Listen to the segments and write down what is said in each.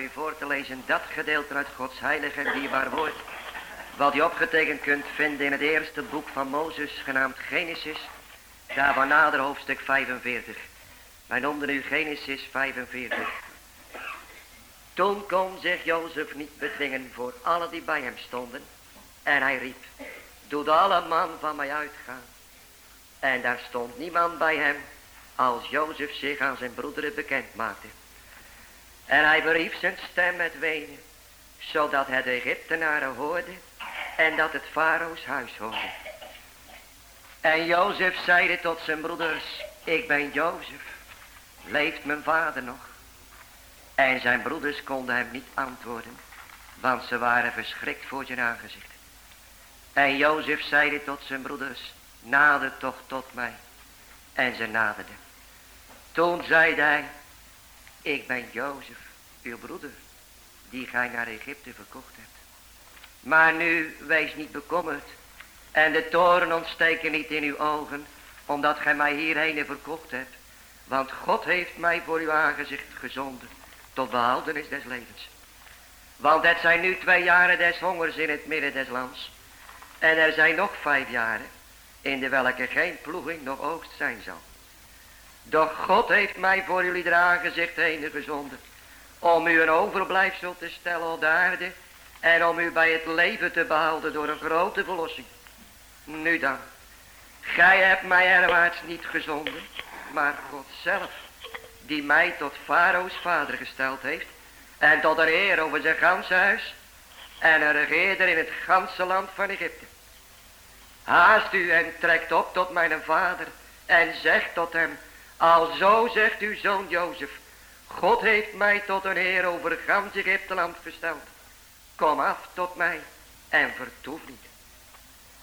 u voor te lezen dat gedeelte uit Gods heilige en dierbaar woord. Wat u opgetekend kunt vinden in het eerste boek van Mozes, genaamd Genesis. Daarvan nader hoofdstuk 45. Wij noemden u Genesis 45. Toen kon zich Jozef niet bedwingen voor alle die bij hem stonden. En hij riep, doet alle man van mij uitgaan. En daar stond niemand bij hem als Jozef zich aan zijn broederen bekend maakte. En hij berief zijn stem met wenen, zodat het Egyptenaren hoorde en dat het Farao's huis hoorde. En Jozef zeide tot zijn broeders, ik ben Jozef, leeft mijn vader nog? En zijn broeders konden hem niet antwoorden, want ze waren verschrikt voor zijn aangezicht. En Jozef zeide tot zijn broeders, nader toch tot mij. En ze naderden. Toen zeide hij, ik ben Jozef, uw broeder, die gij naar Egypte verkocht hebt. Maar nu, wees niet bekommerd, en de toren ontsteken niet in uw ogen, omdat gij mij hierheen verkocht hebt. Want God heeft mij voor uw aangezicht gezonden, tot behoudenis des levens. Want het zijn nu twee jaren des hongers in het midden des lands. En er zijn nog vijf jaren, in de welke geen ploeging nog oogst zijn zal. Doch God heeft mij voor jullie de aangezicht heen gezonden. Om u een overblijfsel te stellen op de aarde. En om u bij het leven te behouden door een grote verlossing. Nu dan. Gij hebt mij herwaarts niet gezonden. Maar God zelf. Die mij tot Farao's vader gesteld heeft. En tot een heer over zijn ganse huis. En een regeerder in het ganse land van Egypte. Haast u en trekt op tot mijn vader. En zegt tot hem. Alzo zegt uw zoon Jozef. God heeft mij tot een heer over gans Egypteland gesteld. Kom af tot mij en vertoef niet.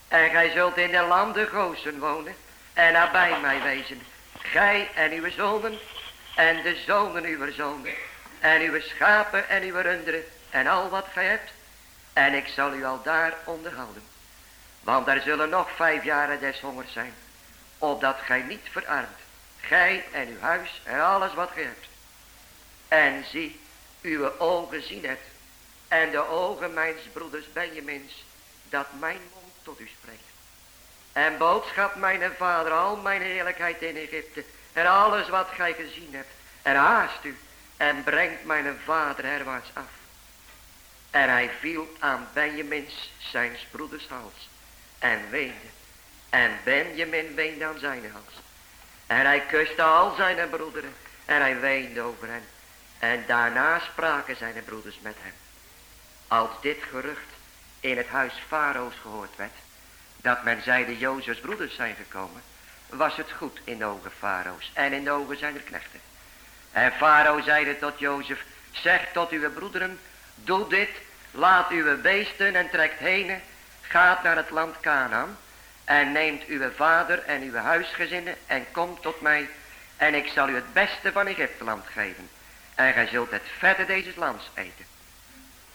En gij zult in de landen Gozen wonen en nabij mij wezen. Gij en uw zonen en de zonen uw zonen en uw schapen en uw runderen en al wat gij hebt. En ik zal u al daar onderhouden. Want er zullen nog vijf jaren des hongers zijn, opdat gij niet verarmt Gij en uw huis en alles wat gij hebt. En zie, uw ogen zien het. En de ogen mijns broeders Benjamins, dat mijn mond tot u spreekt. En boodschap mijn vader al mijn heerlijkheid in Egypte. En alles wat gij gezien hebt. En haast u. En brengt mijn vader herwaarts af. En hij viel aan Benjamins, zijn broeders hals. En weende. En Benjamin weende aan zijn hals. En hij kuste al zijn broederen. En hij weende over hen. En daarna spraken zijn broeders met hem. Als dit gerucht in het huis Farao's gehoord werd. Dat men zeide Jozefs broeders zijn gekomen. Was het goed in de ogen Farao's. En in de ogen zijn er knechten. En Farao zeide tot Jozef. Zeg tot uw broederen. Doe dit. Laat uw beesten en trekt heen. Gaat naar het land Canaan. En neemt uw vader en uw huisgezinnen en komt tot mij. En ik zal u het beste van Egypteland geven. En gij zult het vette deze lands eten.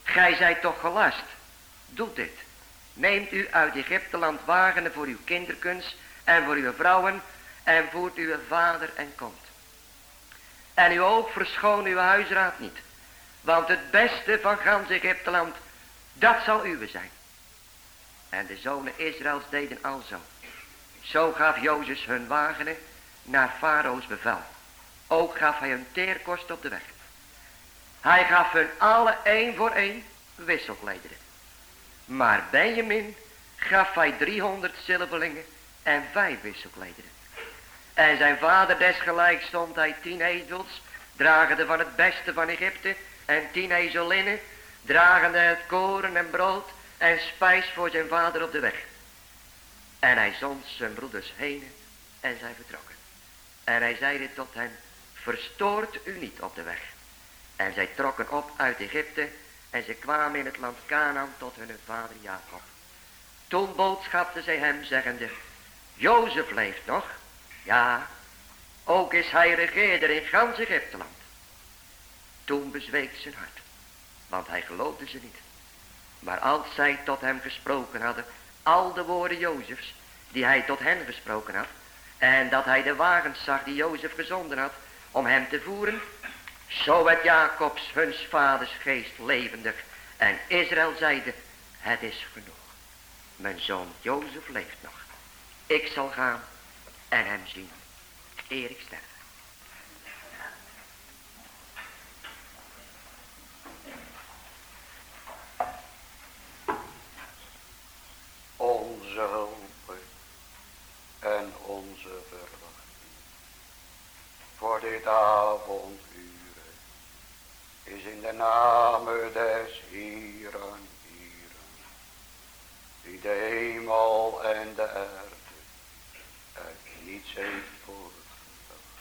Gij zijt toch gelast. Doe dit. Neemt u uit Egypteland wagenen voor uw kinderkens en voor uw vrouwen. En voert uw vader en komt. En u ook verschoon uw huisraad niet. Want het beste van gans Egypteland, dat zal uwe zijn. En de zonen Israëls deden alzo. Zo gaf Jozef hun wagenen naar Farao's bevel. Ook gaf hij hun teerkost op de weg. Hij gaf hun alle één voor één wisselklederen. Maar Benjamin gaf hij driehonderd zilverlingen en vijf wisselklederen. En zijn vader desgelijk stond hij tien ezels, dragende van het beste van Egypte, en tien ezelinnen, dragende het koren en brood, en spijs voor zijn vader op de weg. En hij zond zijn broeders heen en zij vertrokken. En hij zeide tot hen, verstoort u niet op de weg. En zij trokken op uit Egypte en ze kwamen in het land Canaan tot hun vader Jacob. Toen boodschapte zij hem zeggende, Jozef leeft nog. Ja, ook is hij regeerder in gans Egypteland. Toen bezweek zijn hart, want hij geloofde ze niet. Maar als zij tot hem gesproken hadden, al de woorden Jozefs, die hij tot hen gesproken had, en dat hij de wagens zag die Jozef gezonden had, om hem te voeren, Zo werd Jacobs huns vaders geest levendig. En Israël zeide, het is genoeg. Mijn zoon Jozef leeft nog. Ik zal gaan en hem zien. Eer ik sterf. Onze hulp en onze. Voor dit avonduren is in de naam des Hieren, Hieren, die de hemel en de aarde uit niets heeft voortgebracht.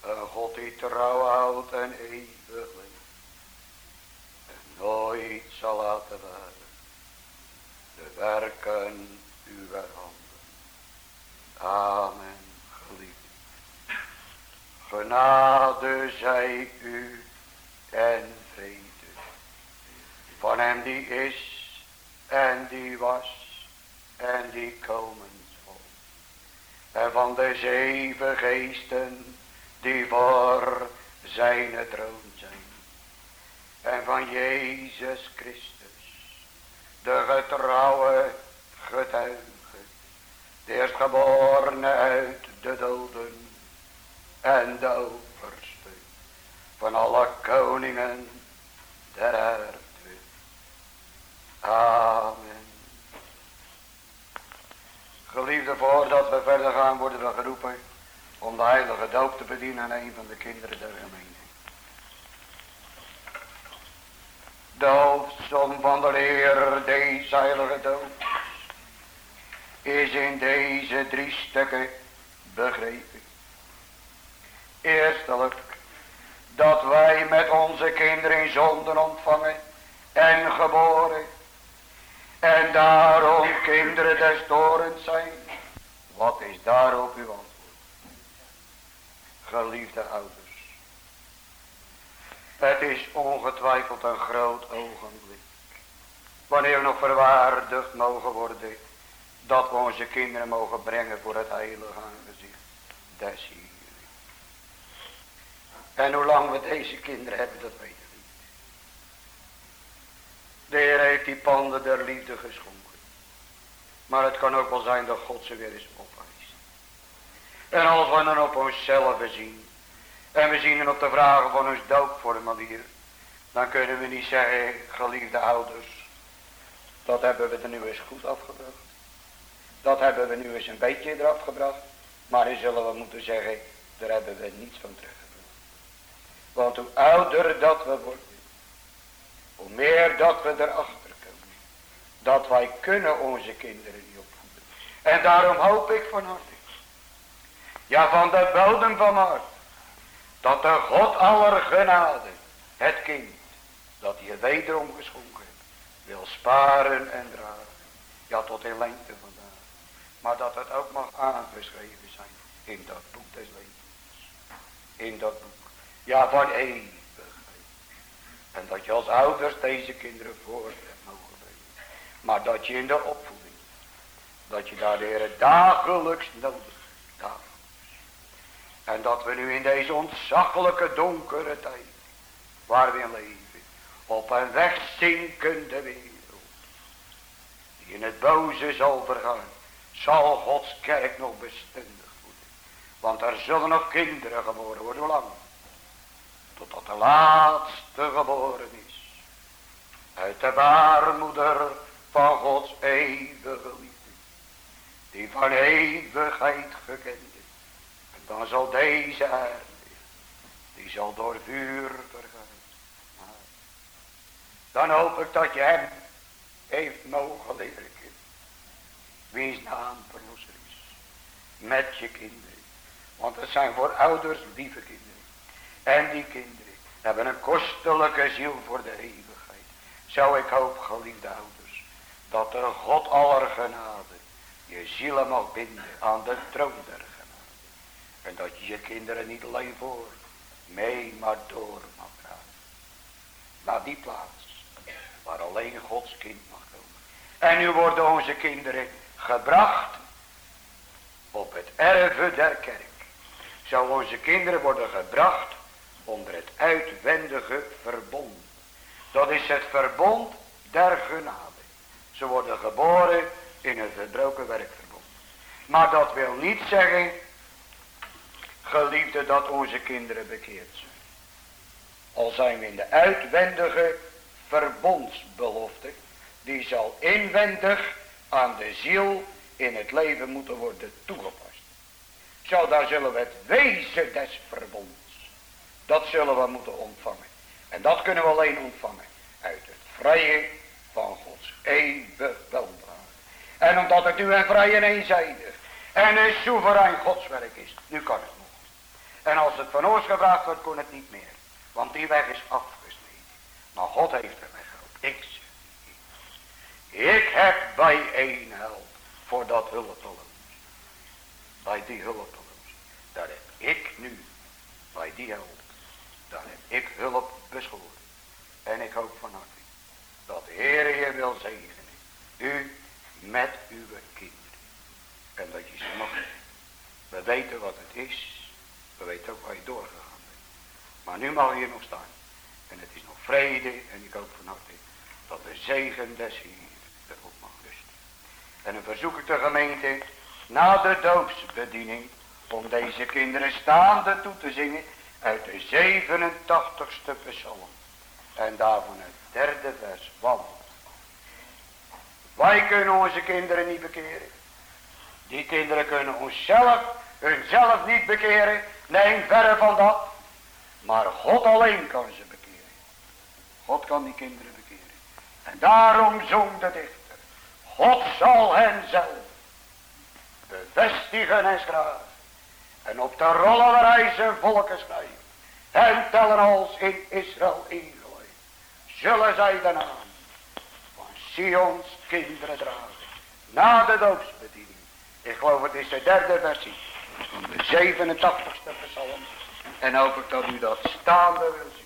Een God die trouw houdt en eeuwig leeft en nooit zal laten waren de werken uw handen. Amen. Genade zij u en vrede. Van hem die is en die was en die komen zal. En van de zeven geesten die voor zijn troon zijn. En van Jezus Christus, de getrouwe getuige de eerstgeborene uit de doden en de overste van alle koningen der aarde. Amen. Geliefde, voordat we verder gaan worden we geroepen om de heilige doop te bedienen aan een van de kinderen der gemeente. De hoofdsom van de leer deze heilige doop is in deze drie stukken begrepen. Eerstelijk dat wij met onze kinderen zonden ontvangen en geboren en daarom kinderen des torens zijn. Wat is daarop uw antwoord? Geliefde ouders. Het is ongetwijfeld een groot ogenblik. Wanneer we nog verwaardigd mogen worden dat we onze kinderen mogen brengen voor het heilige aangezicht des hier. En hoe lang we deze kinderen hebben, dat weten we niet. De Heer heeft die panden der liefde geschonken. Maar het kan ook wel zijn dat God ze weer eens opeist. En als we dan op onszelf zien. En we zien dan op de vragen van ons doopformulier. Dan kunnen we niet zeggen, geliefde ouders. Dat hebben we er nu eens goed afgebracht. Dat hebben we nu eens een beetje eraf gebracht. Maar nu zullen we moeten zeggen, daar hebben we niets van teruggebracht. Want hoe ouder dat we worden, hoe meer dat we erachter komen. Dat wij kunnen onze kinderen niet opvoeden. En daarom hoop ik van harte. Ja, van de bodem van hart. Dat de God aller genade, het kind, dat hij wederom geschonken wil sparen en dragen. Ja, tot in lengte van maar dat het ook mag aangeschreven zijn in dat boek des levens. In dat boek. Ja, van eeuwigheid. En dat je als ouders deze kinderen voor mogen brengen. Maar dat je in de opvoeding. Dat je daar de dagelijks nodig hebt. En dat we nu in deze ontzaglijke donkere tijd. Waar we in leven. Op een wegzinkende wereld. Die in het boze zal vergaan zal Gods kerk nog bestendig worden. Want er zullen nog kinderen geboren worden, hoe lang? Totdat de laatste geboren is. Uit de baarmoeder van Gods eeuwige liefde. Die van eeuwigheid gekend is. En dan zal deze aarde, die zal door vuur vergaan. Dan hoop ik dat je hem heeft mogen leren Wiens naam verlosser is. Met je kinderen. Want het zijn voor ouders lieve kinderen. En die kinderen hebben een kostelijke ziel voor de eeuwigheid. Zou ik hoop, geliefde ouders, dat de God aller genade je zielen mag binden aan de troon der genade. En dat je kinderen niet alleen voor, mee maar door mag gaan. Naar die plaats waar alleen Gods kind mag komen. En nu worden onze kinderen gebracht op het erven der kerk. Zou onze kinderen worden gebracht onder het uitwendige verbond. Dat is het verbond der genade. Ze worden geboren in een verbroken werkverbond. Maar dat wil niet zeggen, geliefde, dat onze kinderen bekeerd zijn. Al zijn we in de uitwendige verbondsbelofte, die zal inwendig aan de ziel in het leven moeten worden toegepast. Zo daar zullen we het wezen des verbonds. Dat zullen we moeten ontvangen. En dat kunnen we alleen ontvangen uit het vrije van Gods eeuwig weldaad. En omdat het nu een vrij en eenzijdig en een soeverein godswerk is. Nu kan het nog. En als het van ons gevraagd wordt, kon het niet meer. Want die weg is afgesneden. Maar God heeft er weg gehad. Ik Ik heb bij een help voor dat hulpeloos. Bij die hulpeloos. Daar heb ik nu, bij die hulp, daar heb ik hulp beschoren. En ik hoop van harte dat de Heer je wil zegenen. U met uw kinderen. En dat je ze mag. We weten wat het is. We weten ook waar je doorgegaan bent. Maar nu mag je hier nog staan. En het is nog vrede. En ik hoop van harte dat de zegen des Heer erop mag rusten. En dan verzoek ik de gemeente na de doopsbediening om deze kinderen staande toe te zingen uit de 87ste psalm. En daarvan het derde vers. Want wij kunnen onze kinderen niet bekeren. Die kinderen kunnen onszelf, hunzelf niet bekeren. Nee, verre van dat. Maar God alleen kan ze bekeren. God kan die kinderen bekeren. En daarom zong de dichter. God zal hen zelf bevestigen en schraven. En op de rollen waar hij zijn volken. En tellen als in Israël ingeleid. Zullen zij de naam van Sions kinderen dragen. Na de doopsbediening. Ik geloof het is de derde versie. Van de 87ste psalm. En hoop ik dat u dat staande wil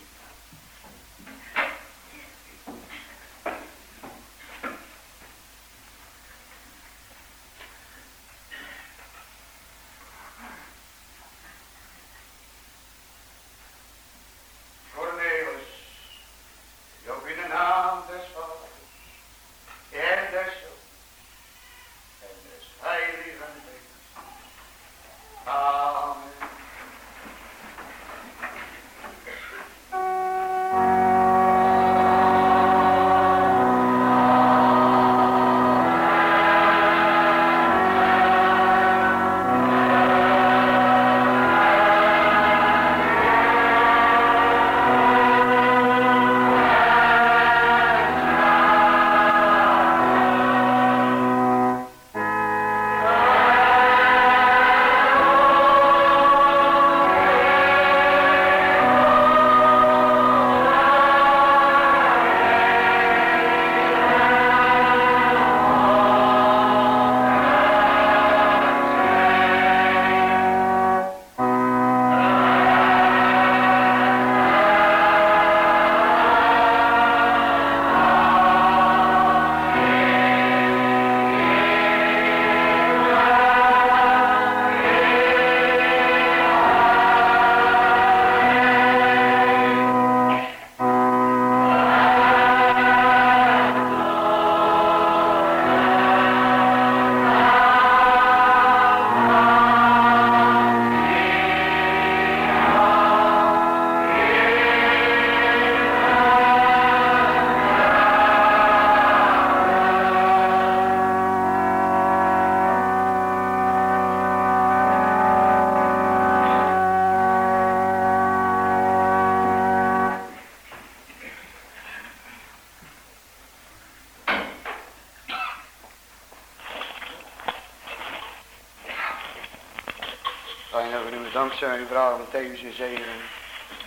dankzij u vragen we deze zegen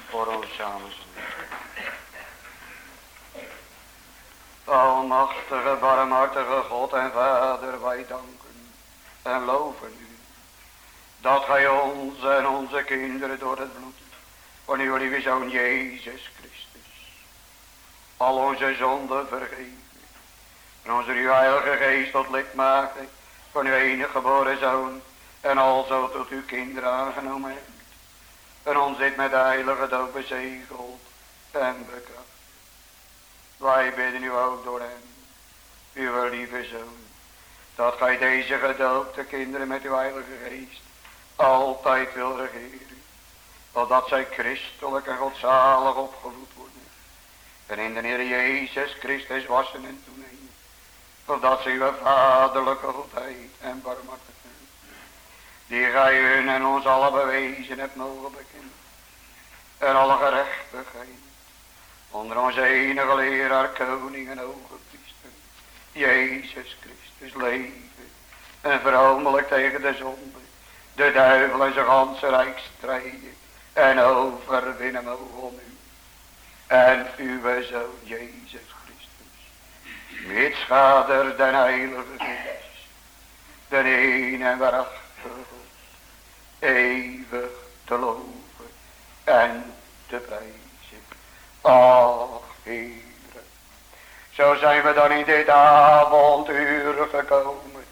voor ons samen. Almachtige, barmhartige God en Vader, wij danken en loven u. Dat gij ons en onze kinderen door het bloed van uw lieve Zoon Jezus Christus. Al onze zonden vergeven. En onze uw heilige geest tot lid maakte van uw enige geboren Zoon en alzo tot uw kinderen aangenomen hebt. En ons zit met de heilige dood bezegeld en bekracht. Wij bidden u ook door hem, uw lieve zoon, dat gij deze gedoopte kinderen met uw heilige geest altijd wil regeren. Opdat zij christelijk en godzalig opgevoed worden. En in de Heer Jezus Christus wassen en toenemen. Opdat ze uw vaderlijke godheid en barmhartigheid. Gij hun en ons alle bewezen hebt mogen bekennen. En alle gerechtigheid. Onder onze enige leraar, koning en priester. Jezus Christus leven. En verhomelijk tegen de zonde. De duivel en zijn ganse rijk strijden. En overwinnen mogen om u. En uw zoon Jezus Christus. Met schader den heilige geest. De een en eeuwig te loven en te prijzen. Ach, Heere, zo zijn we dan in dit avonduur gekomen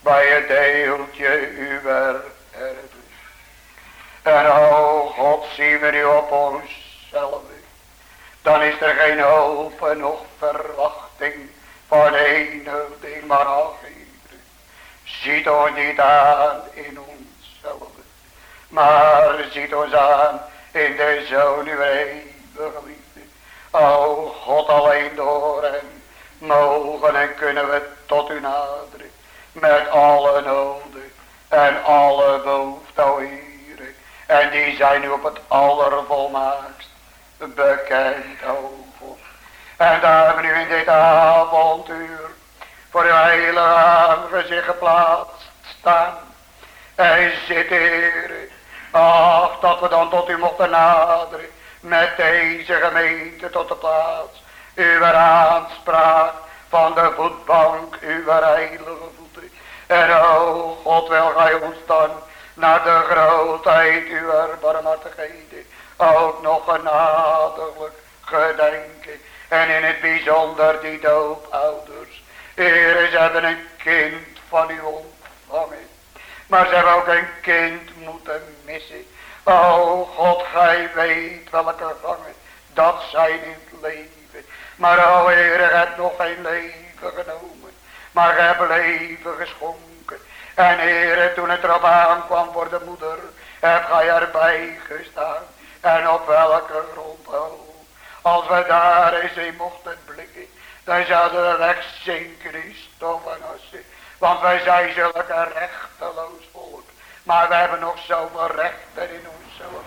bij het deeltje uw erfenis. En o God, zien we nu op onszelf. Dan is er geen hoop en nog verwachting van enig ding, maar ach, Heere, ziet ons niet aan in onszelf. Maar ziet ons aan in de zoon uw eeuwige liefde. O God alleen door hem mogen en kunnen we tot u naderen. Met alle noden en alle behoeften, En die zijn nu op het allervolmaakst bekend, o. En daar hebben nu in dit avontuur voor uw heilige aangezicht geplaatst staan. En zit, Ach, dat we dan tot u mochten naderen. Met deze gemeente tot de plaats. Uw aanspraak van de voetbank. Uw heilige voeten. En o God wil gij ons dan naar de grootheid uw barmhartigheden. Ook nog genadiglijk gedenken. En in het bijzonder die doopouders. Heer, ze hebben een kind van u ontvangen. Maar ze hebben ook een kind moeten missen. O God, gij weet welke gangen dat zijn in het leven. Maar o Heer, hebt nog geen leven genomen. Maar hebt leven geschonken. En Heer, toen het erop aankwam voor de moeder, heb gij erbij gestaan. En op welke grond, o. Als we daar eens in mochten blikken, dan zouden we wegzinken in stof en. Want wij zijn zulke rechteloos volk. Maar we hebben nog zoveel rechten in onszelf.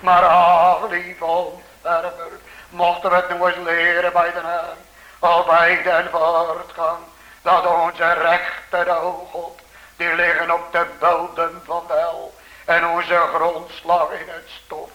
Maar ach, lieve ontfermer, mochten we het nog eens leren bij de naam. Al bij den voortgang. Dat onze rechten, o God, die liggen op de bodem van de hel. En onze grondslag in het stof.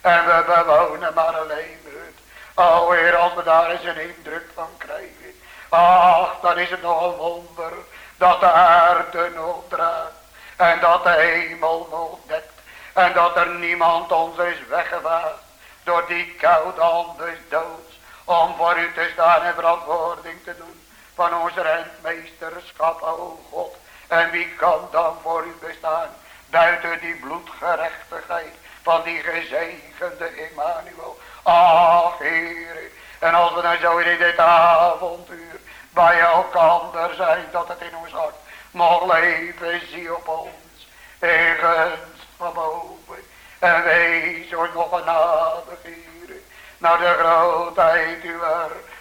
En we bewonen maar alleen het. O Heer, als we daar eens een indruk van krijgen. Ach, dan is het nog een wonder dat de aarde nog draagt. En dat de hemel nog dekt. En dat er niemand ons is weggevaagd. Door die koude hand des doods. Om voor u te staan en verantwoording te doen. Van ons rentmeesterschap, o God. En wie kan dan voor u bestaan? Buiten die bloedgerechtigheid. Van die gezegende Emmanuel. Ach, Heer. En als we nou zo in dit avontuur bij elkaar zijn dat het in ons hart mag leven, zie op ons, gunst van boven, en wees ons nog een Heer, naar de grootheid uw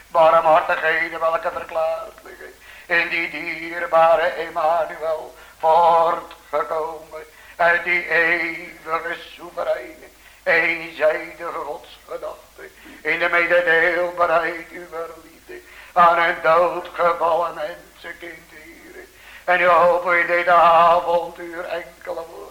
barmhartigheden, welke verklaard liggen, in die dierbare Emmanuel voortgekomen, uit die eeuwige soevereine, eenzijdige godsgedachte, in de mededeelbaarheid uw aan een doodgevallen mensenkind, hier. En nu hopen in dit avontuur enkele woorden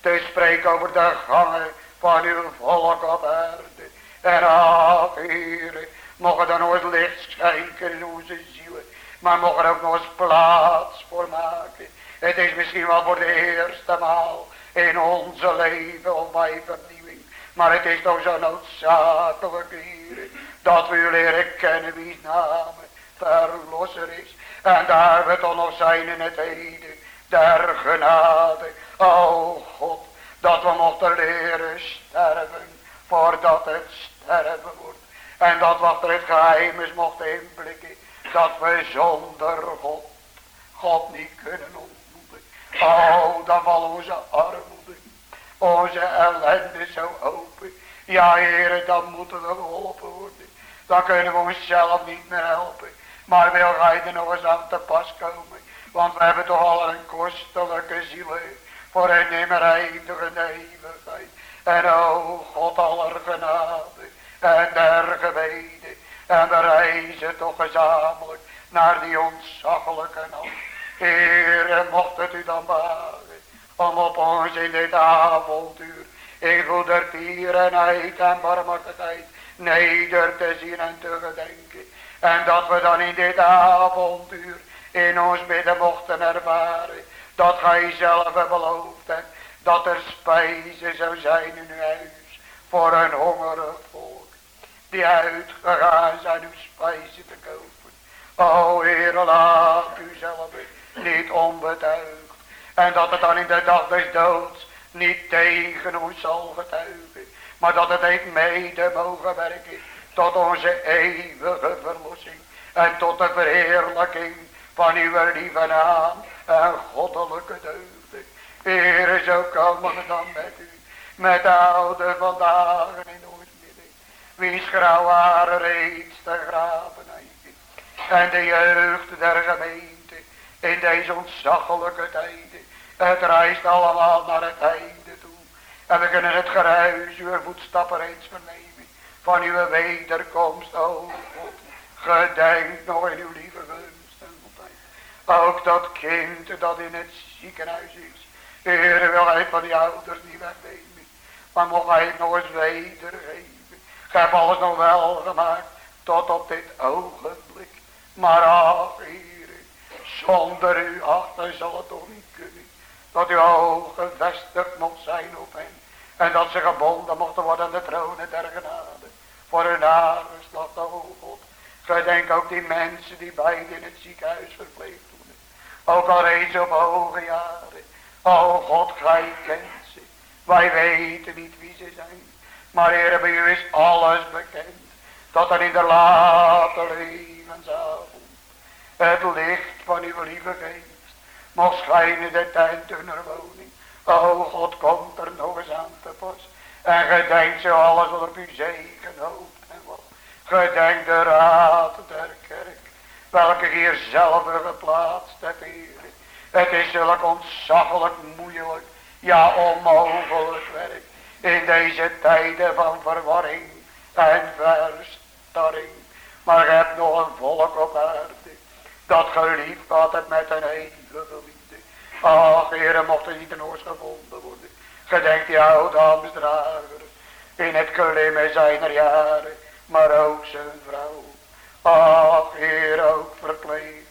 te spreken over de gangen van uw volk op aarde. En ach, Heer, mogen dan nooit licht schenken in onze zielen. Maar mogen ook nog eens plaats voor maken. Het is misschien wel voor de eerste maal in onze leven of bij vernieuwing. Maar het is toch zo noodzakelijk, Heer dat we u leren kennen wie naam verlosser is. En daar we toch nog zijn in het heden der genade. O God, Dat we mochten leren sterven voordat het sterven wordt. En dat wat er het geheim is mochten inblikken. Dat we zonder God, God niet kunnen ontmoeten. Oh, dan valt onze armoede, onze ellende zo open. Ja, heren, dan moeten we geholpen worden. Dan kunnen we onszelf niet meer helpen. Maar wil hij er nog eens aan te pas komen. Want we hebben toch al een kostelijke ziel voor een nimmer eindige eeuwigheid. En o God aller genade en der gebeden. En we reizen toch gezamenlijk naar die ontzaglijke nacht. Heer, mocht het u dan wagen om op ons in dit avontuur in goedertierenheid en barmhartigheid neder te zien en te gedenken. En dat we dan in dit avontuur in ons midden mochten ervaren dat gij zelf beloofd hebt dat er spijze zou zijn in uw huis voor een hongerig volk die uitgegaan zijn uw spijze te kopen. O Heer, laat u zelf niet onbetuigd en dat het dan in de dag des doods niet tegen ons zal getuigen, maar dat het heeft mede mogen werken tot onze eeuwige verlossing en tot de verheerlijking van uw lieve naam en goddelijke deugden. Heer, zo komen we dan met u, met de oude vandaag in ons midden, wiens grauw haren reeds te graven eigen. En de jeugd der gemeente in deze ontzaglijke tijden, het reist allemaal naar het einde. En we kunnen het geruis uw voetstappen eens vernemen van uw wederkomst, o God. Gedenk nog in uw lieve ook dat kind dat in het ziekenhuis is. Heer, wil hij van die ouders niet wegnemen. Maar mocht hij het nog eens wedergeven. Ik alles nog wel gemaakt. Tot op dit ogenblik. Maar ach, Heer. Zonder u achter zal het toch niet kunnen. Dat uw ogen gevestigd mocht zijn op hen. En dat ze gebonden mochten worden aan de tronen der genade. Voor hun nageslacht, o God. Gedenk ook die mensen die beide in het ziekenhuis verpleegd ook al reeds op hoge jaren. O God, gij kent ze. Wij weten niet wie ze zijn. Maar Heer, bij u is alles bekend. Tot er in de late levensavond het licht van uw lieve geest mocht schijnen de tent hunner woning. O God, komt er nog eens aan te pas. En gedenk zo alles wat op uw zegen hoopt en. Gedenk de raad der kerk welke hier zelf geplaatst hebt, Heer. Het is zulk ontzaglijk moeilijk, ja onmogelijk werk, in deze tijden van verwarring en verstarring. Maar je hebt nog een volk op aarde, dat geliefd had het met een eeuwige liefde. Ach, Heer, mocht er niet een oors gevonden worden. Gedenk die oude Amstdrager, in het klimmen zijner jaren, maar ook zijn vrouw. Ach, Heer, ook verkleed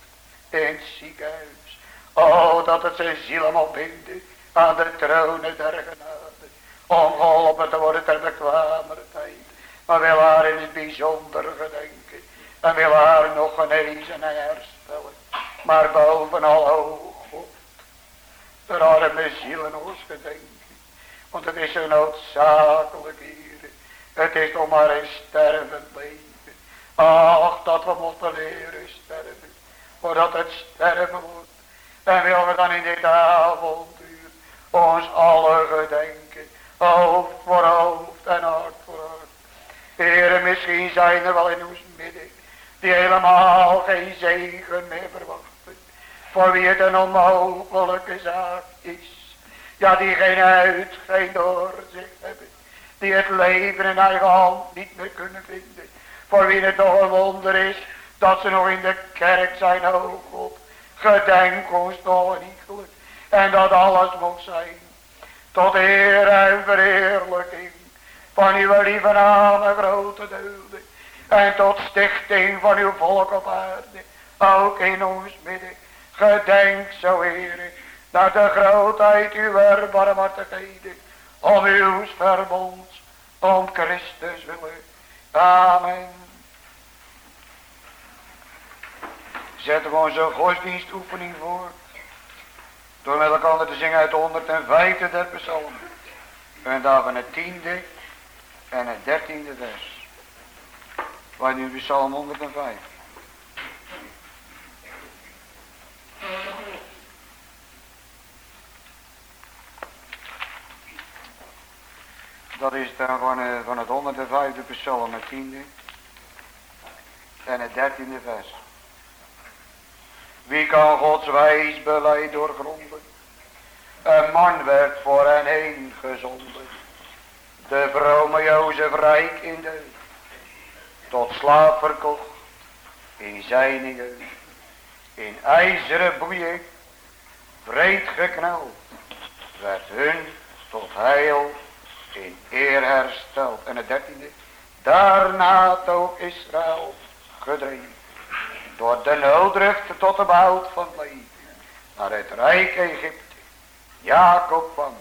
in het ziekenhuis. Oh, dat het zijn ziel mag binden aan de tronen der genade. Om geholpen te worden ter bekwamere tijd. Maar wil haar in het bijzonder gedenken. En wil haar nog genezen en herstellen. Maar bovenal, God, de arme zielen ons gedenken. Want het is zo noodzakelijk hier. Het is nog maar een stervend leven. Ach, dat we moeten leren sterven. Voordat het sterven wordt. En willen we dan in dit avontuur ons alle gedenken. Hoofd voor hoofd en hart voor hart. Heren, misschien zijn er wel in ons midden. Die helemaal geen zegen meer verwachten. Voor wie het een onmogelijke zaak is. Ja, die geen uit, geen doorzicht hebben. Die het leven in eigen hand niet meer kunnen vinden. Voor wie het toch een wonder is dat ze nog in de kerk zijn, oh God. Gedenk ons toch iegelijk. En dat alles moet zijn. Tot eer en verheerlijking van uw lieve naam en grote deugden. En tot stichting van uw volk op aarde. Ook in ons midden. Gedenk zo heren. Naar de grootheid uw barmhartigheden. Om uw verbond. Om Christus willen. Amen. Zetten we onze godsdienstoefening voor. Door met elkaar te zingen uit de 105e der psalmen. En dan van het tiende en het dertiende vers. Waar nu bij Psalm 105. Dat is dan van, uh, van het 105e psalm, het tiende en het dertiende vers. Wie kan Gods wijs beleid doorgronden? Een man werd voor hen heen gezonden. De vrome Jozef rijk in de tot slaap verkocht in zijn in ijzeren boeien breed gekneld werd hun tot heil in eer hersteld. En het dertiende, daarna ook Israël gedreven door de nooddriften tot de behoud van het leven naar het rijk Egypte. Jacob kwam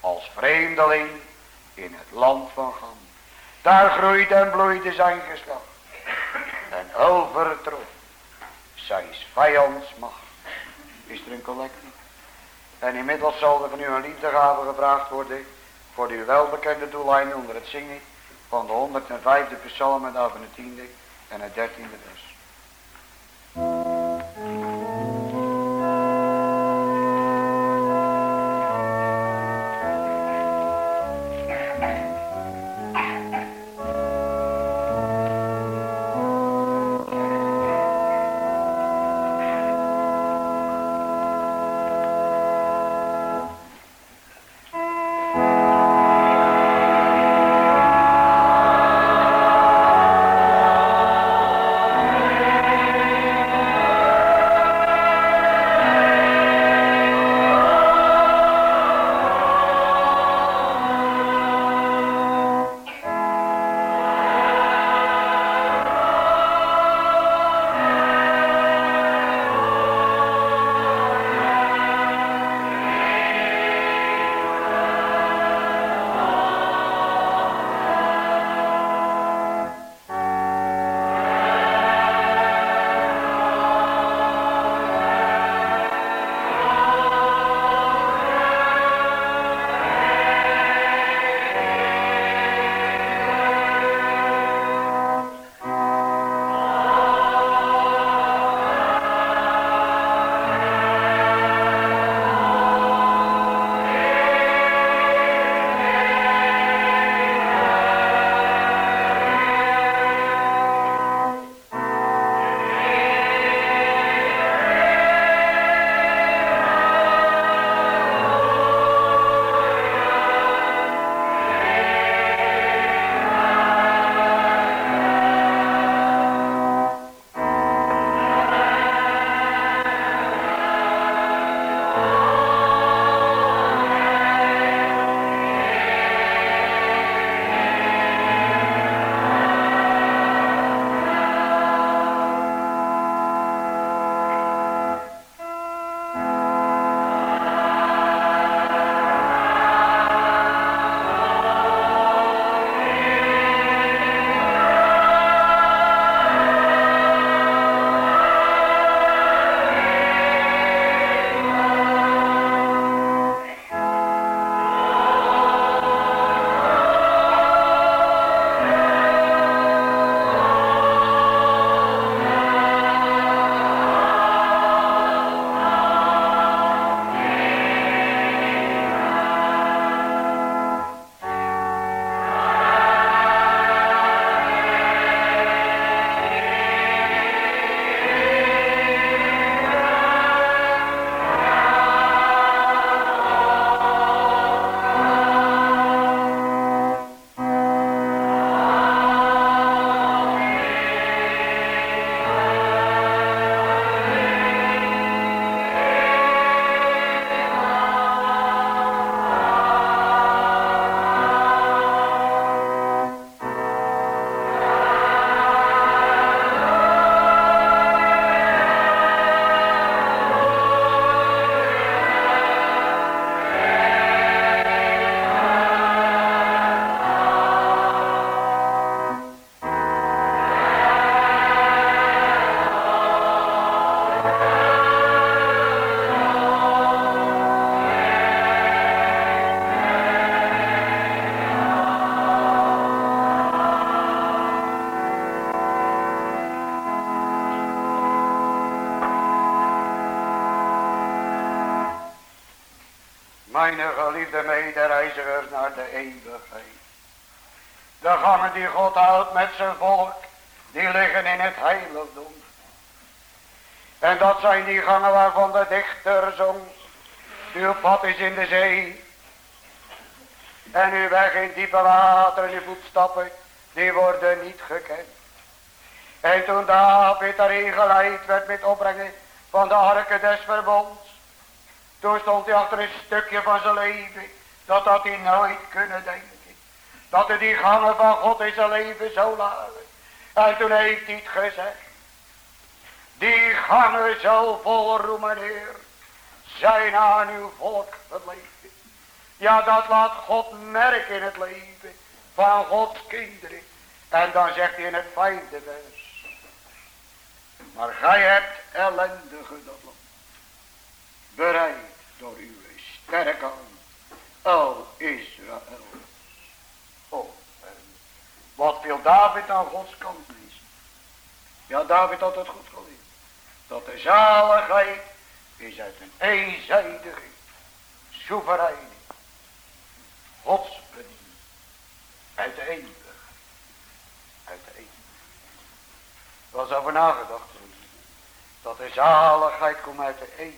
als vreemdeling in het land van Gam. Daar groeide en bloeide zijn geslacht en overtrof zijn vijandsmacht. Is er een collectie? En inmiddels zal er van u een liefdegave gevraagd worden voor uw welbekende doeleinde onder het zingen van de 105e psalm en de 10e en het 13e vers. Die God houdt met zijn volk, die liggen in het heiligdom. En dat zijn die gangen waarvan de dichter zong. Uw pad is in de zee. En uw weg in diepe water en uw voetstappen, die worden niet gekend. En toen David erin geleid werd met opbrengen van de arken des verbonds. Toen stond hij achter een stukje van zijn leven. Dat had hij nooit kunnen denken. Dat hij die gangen van God in zijn leven zou laten. En toen heeft hij het gezegd. Die gangen zo vol roem Heer. Zijn aan uw volk het leven. Ja dat laat God merken in het leven. Van Gods kinderen. En dan zegt hij in het vijfde vers. Maar gij hebt ellendige dat land. Bereid door uw sterke hand. O Israël. Wat viel David aan Gods kant is. Ja, David had het goed geleerd. Dat de zaligheid is uit een eenzijdige, soevereine, godsbediening. Uit de eeuwig. Uit de eeuwig. Er was over nagedacht. Dat de zaligheid komt uit de eeuwig.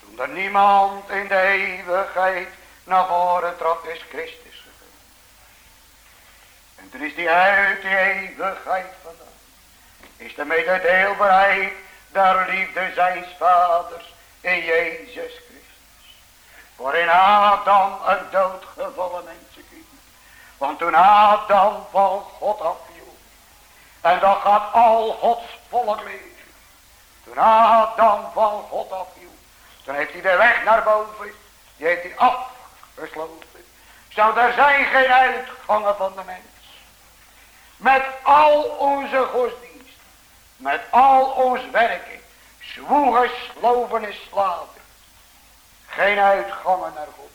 Toen er niemand in de eeuwigheid naar voren trok is Christus. En toen is die uit die eeuwigheid vandaan. Is de mededeelbaarheid der liefde zijns vaders in Jezus Christus. Voor in Adam een doodgevallen mensenkind. Want toen Adam van God afviel. En dan gaat al Gods volk leven. Toen Adam van God afviel. Dan heeft hij de weg naar boven. Die heeft hij afgesloten. Zou er zijn geen uitgangen van de mens. Met al onze godsdienst. Met al ons werken. Zwoegen, sloven en slaven. Geen uitgangen naar God.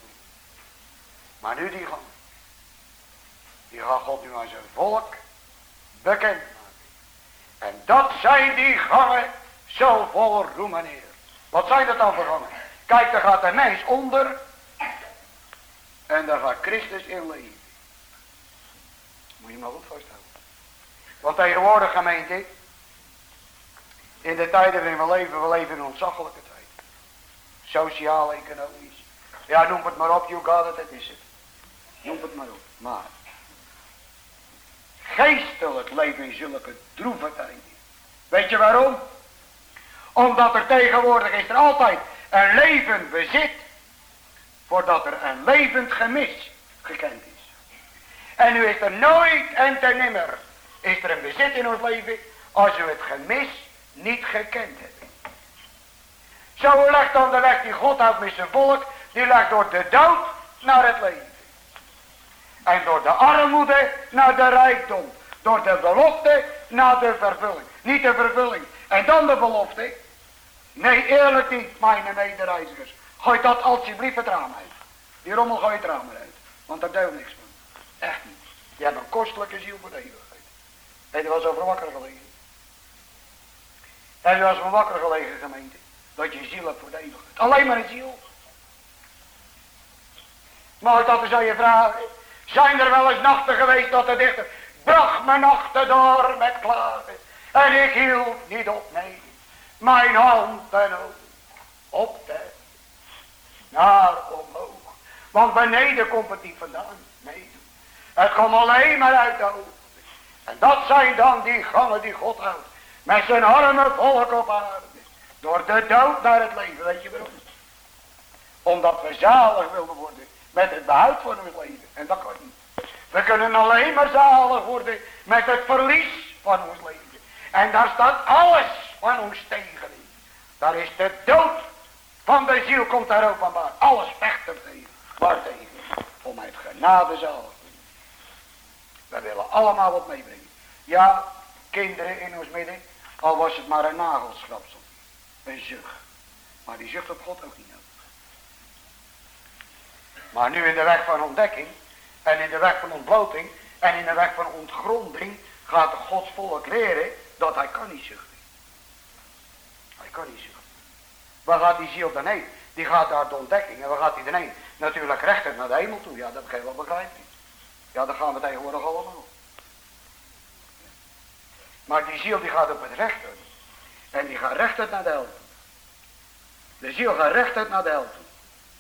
Maar nu die gang. Die gaat God nu aan zijn volk bekend maken. En dat zijn die gangen zo vol roem en eer. Wat zijn dat dan voor gangen? Kijk, daar gaat de mens onder. En daar gaat Christus in leven. Moet je maar goed vasthouden. Want tegenwoordig gemeente. In de tijden waarin we leven, we leven in een ontzaglijke tijd. Sociaal, economisch. Ja, noem het maar op, you got it, dat is het. Noem het maar op. Maar. Geestelijk leven in zulke droeve tijden. Weet je waarom? Omdat er tegenwoordig is er altijd een levend bezit. Voordat er een levend gemis gekend is. En nu is er nooit en ten nimmer is er een bezit in ons leven als we het gemis niet gekend hebben. Zo legt dan de weg die God houdt met zijn volk, die legt door de dood naar het leven. En door de armoede naar de rijkdom. Door de belofte naar de vervulling. Niet de vervulling. En dan de belofte. Nee, eerlijk niet, mijn medereizigers. Gooi dat alsjeblieft het raam uit. Die rommel gooi het raam eruit. Want daar deugt niks van. Echt niet. Je hebt een kostelijke ziel voor de. En je was over wakker gelegen. En je was van wakker gelegen gemeente. Dat je ziel hebt voor de. Alleen maar een ziel. Ik dat aan je vragen? Zijn er wel eens nachten geweest dat de dichter bracht mijn nachten door met klagen. En ik hield niet op, nee. Mijn hand en ook op de naar omhoog. Want beneden komt het niet vandaan. Nee. Het komt alleen maar uit de hoogte. En dat zijn dan die gangen die God houdt. Met zijn arme volk op aarde. Door de dood naar het leven. Weet je waarom? Omdat we zalig wilden worden. Met het behoud van ons leven. En dat kan niet. We kunnen alleen maar zalig worden met het verlies van ons leven. En daar staat alles van ons tegen. Daar is de dood van de ziel komt daar openbaar. Alles vecht er tegen. Waar tegen? Om uit genade zalig We willen allemaal wat meebrengen. Ja, kinderen in ons midden. Al was het maar een nagelschrapsel. Een zucht. Maar die zucht op God ook niet nodig. Maar nu in de weg van ontdekking. En in de weg van ontbloting. En in de weg van ontgronding. Gaat Gods volk leren dat hij kan niet zuchten. Hij kan niet zuchten. Waar gaat die ziel dan heen? Die gaat daar de ontdekking. En waar gaat hij erheen? Natuurlijk rechter naar de hemel toe. Ja, dat kan je wel begrijpen. Ja, dat gaan we tegenwoordig allemaal. Maar die ziel die gaat op het rechter. En die gaat rechter naar de hel. De ziel gaat rechter naar de hel toe.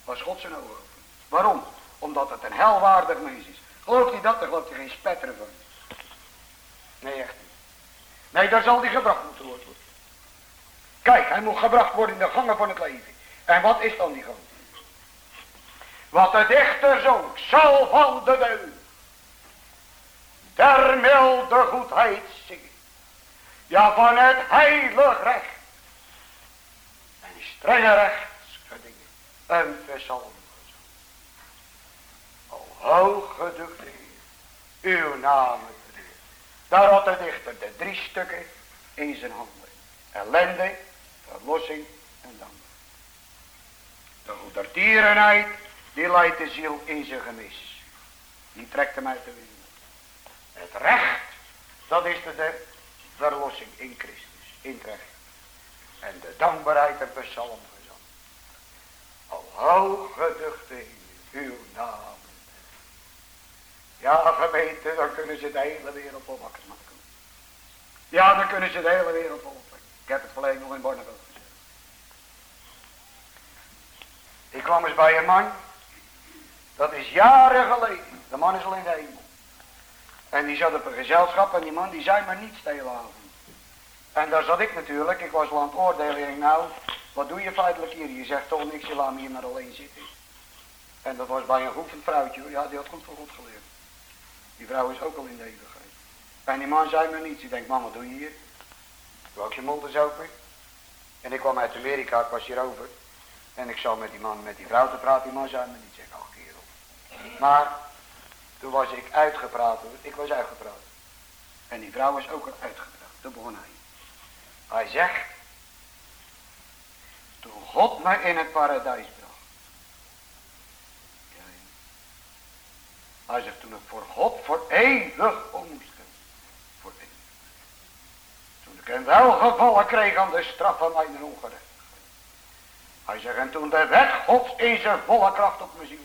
Als God zijn ogen Waarom? Omdat het een helwaardig mens is. Gelooft hij dat, dan gelooft hij geen spetter van. Nee, echt niet. Nee, daar zal hij gebracht moeten worden. Kijk, hij moet gebracht worden in de gangen van het leven. En wat is dan die gang? Wat de dichter zong, zal van de deugd. Der milde goedheid zingen. Ja, van het heilig recht. En strenge rechtsgedingen. Een psalm. O hoge Heer, uw naam Daar had de dichter de drie stukken in zijn handen. Ellende, verlossing en dank. De goedertierenheid, die leidt de ziel in zijn gemis. Die trekt hem uit de wereld. Het recht, dat is de, verlossing in Christus, in het recht. En de dankbaarheid en psalm gezang. Al hoog geduchte uw naam. Ja, gemeente, dan kunnen ze de hele wereld op wakker maken. Ja, dan kunnen ze de hele wereld op. Ik heb het verleden nog in Borneveld gezegd. Ik kwam eens bij een man. Dat is jaren geleden. De man is al in de hemel. En die zat op een gezelschap en die man die zei maar niets avond. En daar zat ik natuurlijk. Ik was aan het oordelen. En nou, wat doe je feitelijk hier? Je zegt toch niks, je laat me hier maar alleen zitten. En dat was bij een goed vrouwtje. Ja, die had goed voor God geleerd. Die vrouw is ook al in de eeuwigheid. En die man zei me niets. Ik denk, man, wat doe je hier? Had ik je mond eens open. En ik kwam uit Amerika, ik was hierover. En ik zou met die man, met die vrouw te praten. Die man zei me niet, zeg, ach kerel. Maar, toen was ik uitgepraat. Ik was uitgepraat. En die vrouw was ook uitgepraat. Toen begon hij. Hij zegt. Toen God mij in het paradijs bracht. Hij zegt toen ik voor God voor eeuwig om moest ik heb wel gevallen kreeg aan de straf van mijn ongerechtigheid. Hij zegt, en toen de wet gods in zijn volle kracht op mijn ziel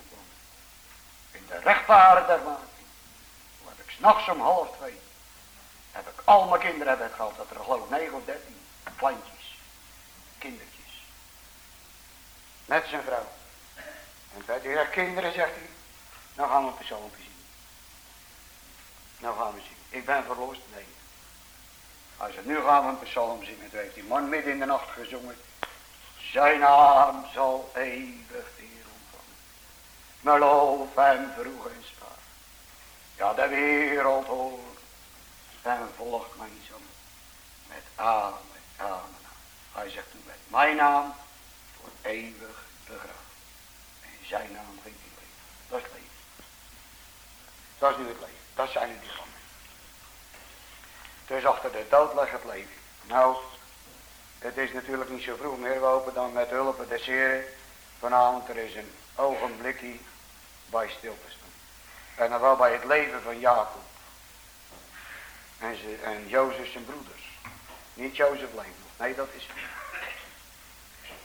de rechtvaardigmaking. Toen heb ik s'nachts om half twee. Heb ik al mijn kinderen hebben gehad. Dat er geloof negen of dertien. Kleintjes. Kindertjes. Met zijn vrouw. En bij die kinderen zegt hij. Nou gaan we een psalmpje zien. Nou gaan we zien. Ik ben verlost. Nee. Als het nu gaan we een psalm zingen. Toen heeft die man midden in de nacht gezongen. Zijn naam zal eeuwig. Maar loof hem vroeg en spaar. Ja, de wereld hoort. En volgt mijn zang. Met amen, amen. Hij zegt toen met mijn naam voor eeuwig begraven. En zijn naam ging in leven. Dat is leven. Dat is nu het leven. Dat zijn nu die dus achter de dood het leven. Nou, het is natuurlijk niet zo vroeg meer. We hopen dan met hulp des Heren vanavond er is een ogenblikje bij stil te staan. En dan wel bij het leven van Jacob. En, ze, en Jozef zijn broeders. Niet Jozef leeft Nee, dat is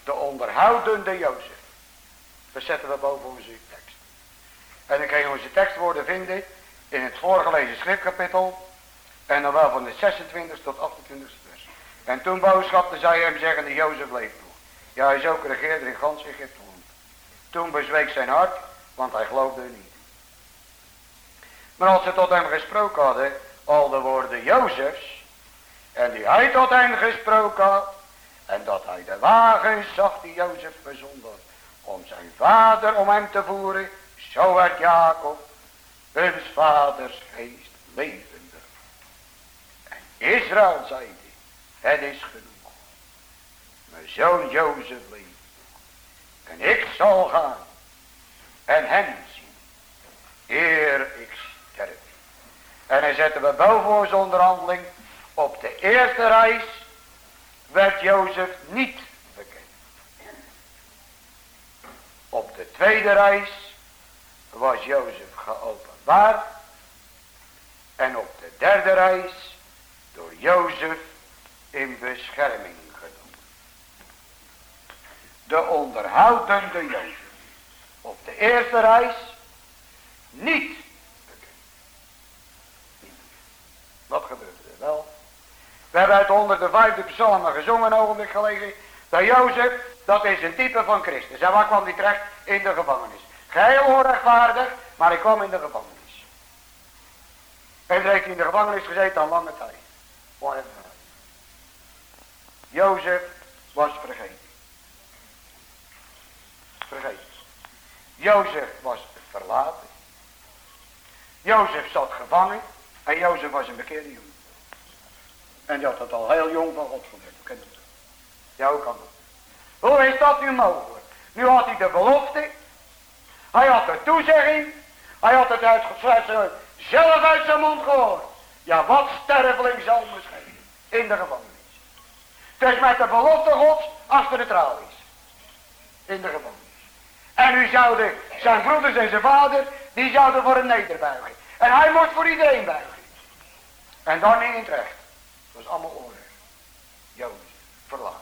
De onderhoudende Jozef. Dat zetten we boven onze tekst. En dan kan je onze tekstwoorden vinden in het voorgelezen schriftkapitel en dan wel van de 26 tot 28 vers. En toen boodschapte zij hem zeggen, Jozef leeft nog. Ja, hij is ook regeerder in gans Egypte. Toen bezweek zijn hart, want hij geloofde niet. Maar als ze tot hem gesproken hadden, al de woorden Jozefs, en die hij tot hen gesproken had, en dat hij de wagen zag die Jozef verzonden had, om zijn vader om hem te voeren, zo werd Jacob, huns vaders geest, leven. Israël zei het is genoeg. Mijn zoon Jozef leeft. En ik zal gaan en hem zien, eer ik sterf. En dan zetten we boven onze onderhandeling, op de eerste reis werd Jozef niet bekend. Op de tweede reis was Jozef geopenbaard. En op de derde reis Jozef in bescherming genomen. de onderhoudende Jozef. Op de eerste reis niet. Wat gebeurde er wel? We hebben uit onder de vijfde psalmen gezongen een ogenblik gelegen. Dat Jozef, dat is een type van Christus. En waar kwam hij terecht? In de gevangenis. Geheel onrechtvaardig, maar hij kwam in de gevangenis. En heeft hij in de gevangenis gezeten al lange tijd. Jozef was vergeten. Vergeten. Jozef was verlaten. Jozef zat gevangen. En Jozef was een bekeerde jongen. En die had het al heel jong van God. Kent het? Ja, hoe kan dat? Hoe is dat nu mogelijk? Nu had hij de belofte. Hij had de toezegging. Hij had het uitgeschreven zelf uit zijn mond gehoord. Ja, wat sterveling zal misschien in de gevangenis. Het is met de belofte gods achter de tralies. In de gevangenis. En nu zouden zijn broeders en zijn vader, die zouden voor hem nederbuigen. En hij moest voor iedereen buigen. En dan in het recht. Dat is allemaal onrecht. Jozef, verlaten.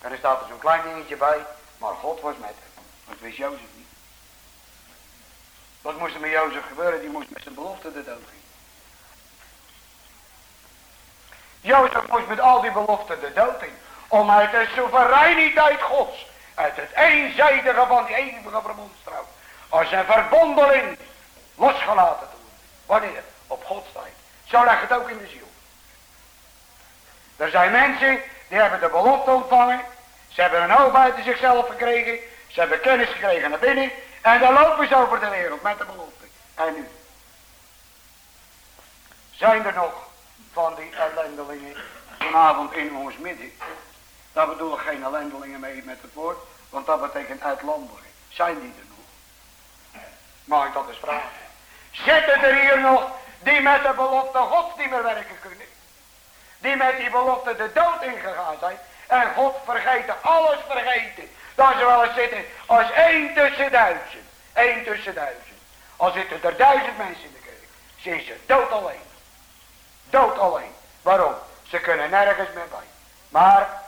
En er staat er zo'n klein dingetje bij, maar God was met hem. Dat wist Jozef niet. Wat moest er met Jozef gebeuren? Die moest met zijn belofte de dood gaan. Jozef moest met al die beloften de dood in. Om uit de soevereiniteit gods. Uit het eenzijdige van die eeuwige verbondstrouw. Als een verbondeling losgelaten te worden. Wanneer? Op Gods tijd. Zo leg het ook in de ziel. Er zijn mensen die hebben de belofte ontvangen. Ze hebben een hoofd buiten zichzelf gekregen. Ze hebben kennis gekregen naar binnen. En dan lopen ze over de wereld met de belofte. En nu? Zijn er nog van die ellendelingen vanavond in ons midden? Daar bedoel ik geen ellendelingen mee met het woord. Want dat betekent uitlandigen. Zijn die er nog? Mag ik dat eens vragen? Zitten er hier nog die met de belofte gods niet meer werken kunnen? Die met die belofte de dood ingegaan zijn. En God vergeten, alles vergeten. Daar ze wel eens zitten als één tussen duizend. Eén tussen duizend. Al zitten er duizend mensen in de kerk. Zijn ze dood alleen. Dood alleen. Waarom? Ze kunnen nergens meer bij. Maar.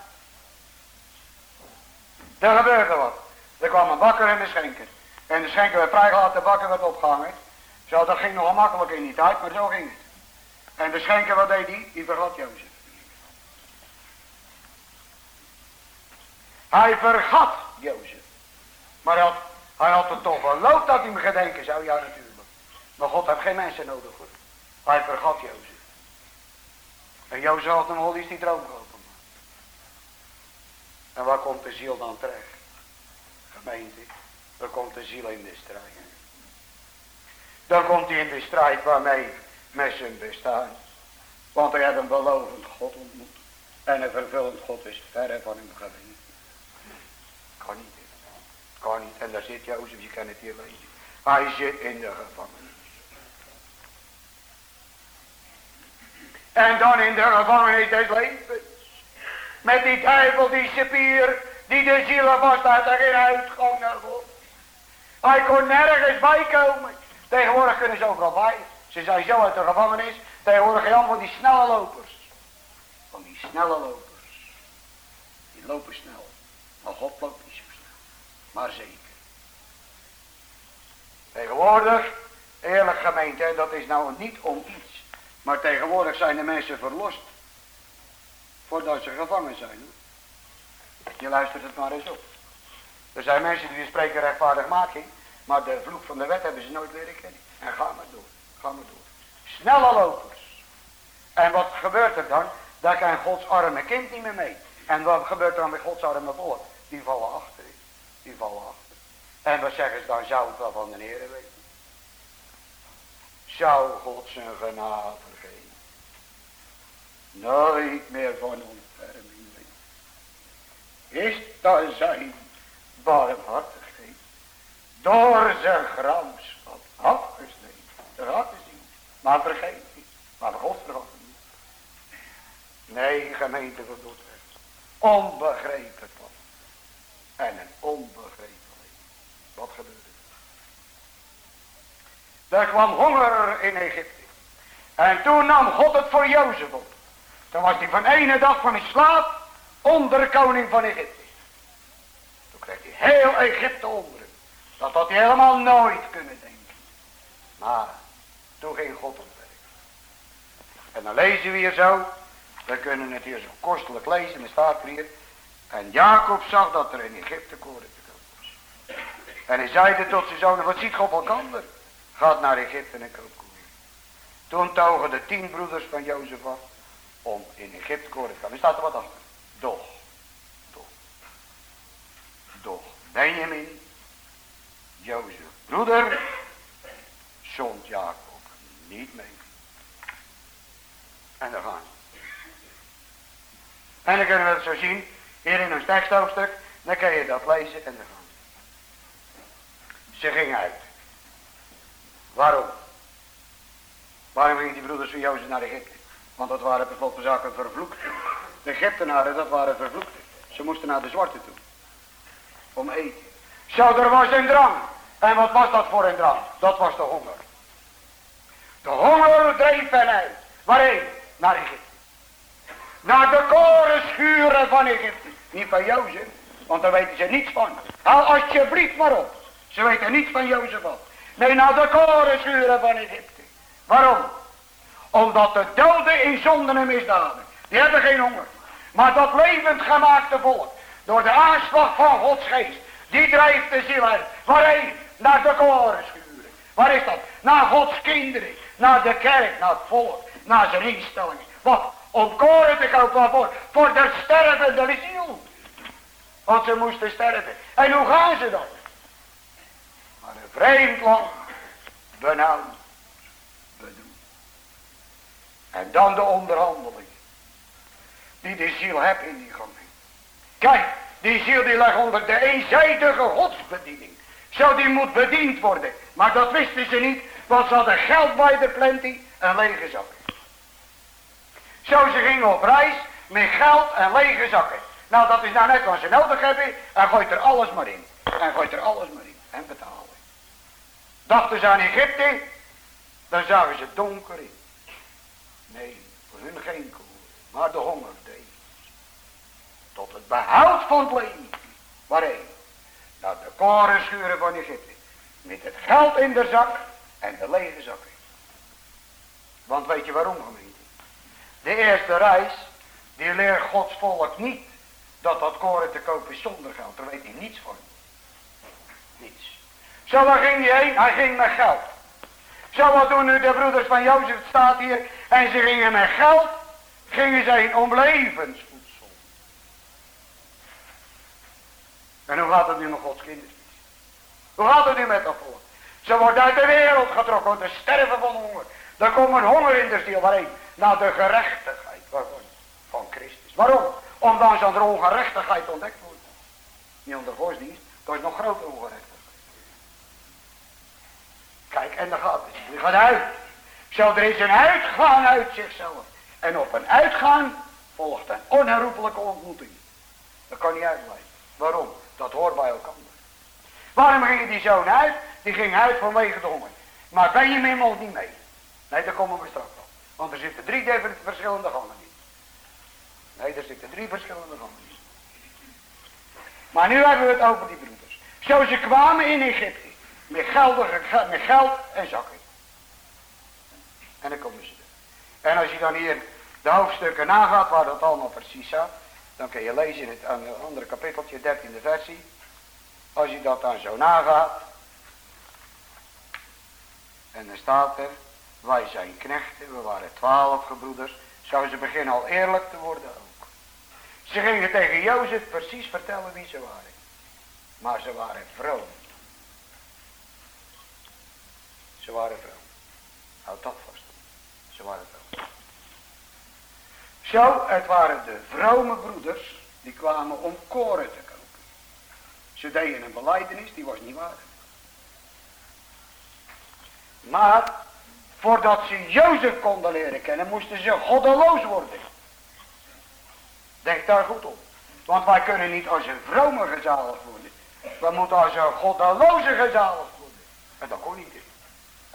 Er gebeurde wat. Er kwam een bakker en een schenker. En de schenker werd vrijgelaten, de bakker werd opgehangen. Zo, dat ging nogal makkelijk in die tijd, maar zo ging het. En de schenker, wat deed hij? Die vergat Jozef. Hij vergat Jozef. Maar hij had, hij had het toch beloofd dat hij me gedenken zou. Ja, natuurlijk. Maar God heeft geen mensen nodig hoor. Hij vergat Jozef. En Jozef had een holies die droom gehad. En waar komt de ziel dan terecht? Gemeente, waar komt de ziel in de strijd? Dan komt hij in de strijd waarmee met zijn bestaan. Want hij heeft een belovend God ontmoet. En een vervullend God is verre van hem geweest. Kan niet. Kan niet. En daar zit Jozef, je kan het hier lezen. Hij zit in de gevangenis. En dan in de gevangenis des levens. Met die duivel, die sepier, die de zielen vast uit en geen uitgang naar God. Hij kon nergens bij komen. Tegenwoordig kunnen ze overal bij. Ze zijn zo uit de gevangenis. Tegenwoordig gaan van die snelle lopers. Van die snelle lopers. Die lopen snel. Maar God loopt niet zo snel. Maar zeker. Tegenwoordig, eerlijk gemeente, en dat is nou niet om iets. Maar tegenwoordig zijn de mensen verlost. Voordat ze gevangen zijn. Je luistert het maar eens op. Er zijn mensen die spreken rechtvaardigmaking. Maar de vloek van de wet hebben ze nooit leren kennen. En ga maar door. Ga maar door. Snelle lopers. En wat gebeurt er dan? Daar kan Gods arme kind niet meer mee. En wat gebeurt er dan met Gods arme volk? Die vallen achter. Die vallen achter. En wat zeggen ze dan? Zou het wel van de Heer weten? Zou God zijn genade? Nooit meer van ontferming Is dat zijn barmhartigheid? Door zijn gramschap afgesneden. Dat had te zien. Maar vergeet niet. Maar God vergat niet. Nee, gemeente van Dordrecht. Onbegrepen wat. En een onbegrepen. Wat gebeurde er? Er kwam honger in Egypte. En toen nam God het voor Jozef op. Toen was hij van ene dag van een slaap onderkoning van Egypte. Toen kreeg hij heel Egypte onder hem. Dat had hij helemaal nooit kunnen denken. Maar toen ging God werk. En dan lezen we hier zo. We kunnen het hier zo kostelijk lezen. Er staat hier. En Jacob zag dat er in Egypte koren te koop was. En hij zeide tot zijn zonen. Wat ziet God elkander? Gaat naar Egypte en koop koren. Toen togen de tien broeders van Jozef af. Om in Egypte koren te. Er staat er wat achter. Doch. Doch. Doch. Benjamin. Jozef. Broeder. Zond Jacob niet mee. En daar gaan ze. En dan kunnen we het zo zien. Hier in ons teksthoofdstuk. Dan kan je dat lezen en dan gaan ze. Ze ging uit. Waarom? Waarom gingen die broeders van Jozef naar Egypte? Want dat waren bijvoorbeeld zaken vervloekt. De Egyptenaren, dat waren vervloekten. Ze moesten naar de zwarte toe. Om eten. Zo, er was een drang. En wat was dat voor een drang? Dat was de honger. De honger dreef hen uit. Waarheen? Naar Egypte. Naar de korenschuren van Egypte. Niet van Jozef, want daar weten ze niets van. Hou alsjeblieft maar op. Ze weten niets van Jozef af. Nee, naar de korenschuren van Egypte. Waarom? Omdat de doden in zonden en misdaden. Die hebben geen honger. Maar dat levend gemaakte volk. Door de aanslag van Gods geest. Die drijft de ziel uit. Waarheen? Naar de korenschuren. Waar is dat? Naar Gods kinderen. Naar de kerk, naar het volk. Naar zijn instellingen. Wat? Om koren te kopen. Waarvoor? Voor de stervende ziel. Want ze moesten sterven. En hoe gaan ze dan? Maar een vreemd land. Benauwd. En dan de onderhandeling. Die de ziel hebt in die gang. Kijk, die ziel die lag onder de eenzijdige godsbediening. Zo die moet bediend worden. Maar dat wisten ze niet. Want ze hadden geld bij de plenty en lege zakken. Zo ze gingen op reis met geld en lege zakken. Nou dat is nou net wat ze nodig hebben. En gooit er alles maar in. En gooit er alles maar in. En betalen. Dachten ze aan Egypte. Dan zagen ze donker in. Nee, voor hun geen koel. Maar de honger deed. Tot het behoud van het leven. Waarheen? Naar de korenschuren van Egypte. Met het geld in de zak en de lege zakken. Want weet je waarom gemeente? De eerste reis, die leert Gods volk niet dat dat koren te kopen is zonder geld. Daar weet hij niets van. Niets. Zo waar ging hij heen? Hij ging met geld. Zo wat doen nu de broeders van Jozef, staat hier. En ze gingen met geld, gingen heen om levensvoedsel. En hoe gaat het nu met Gods kinderen? Hoe gaat het nu met dat volk? Ze worden uit de wereld getrokken, want ze sterven van honger. Er komt een honger in de ziel, waarheen? Naar de gerechtigheid waarvan? van Christus. Waarom? Omdat aan de ongerechtigheid ontdekt wordt. Niet onder godsdienst, dat is nog grotere ongerechtigheid. En dan gaat het. Die gaat uit. Zo, er is een uitgaan uit zichzelf. En op een uitgaan volgt een onherroepelijke ontmoeting. Dat kan niet uitblijven. Waarom? Dat hoort bij elkaar. Waarom gingen die zoon uit? Die ging uit vanwege de honger. Maar Benjamin mocht niet mee. Nee, daar komen we straks op. Want er zitten drie verschillende gangen in. Nee, er zitten drie verschillende gangen in. Maar nu hebben we het over die broeders. Zo ze kwamen in Egypte. Met, geldige, met geld en zakken. En dan komen ze er. En als je dan hier de hoofdstukken nagaat waar dat allemaal precies staat. Dan kun je lezen in het andere kapitteltje, 13e versie. Als je dat dan zo nagaat. En dan staat er. Wij zijn knechten, we waren twaalf gebroeders. Zouden ze beginnen al eerlijk te worden ook. Ze gingen tegen Jozef precies vertellen wie ze waren. Maar ze waren vroom. Ze waren vroom. Houd dat vast. Ze waren vroom. Zo, het waren de vrome broeders die kwamen om koren te kopen. Ze deden een beleidenis, die was niet waar. Maar voordat ze Jozef konden leren kennen, moesten ze goddeloos worden. Denk daar goed op. Want wij kunnen niet als een vrome gezaligd worden. We moeten als een goddeloze gezaligd worden. En dat kon niet.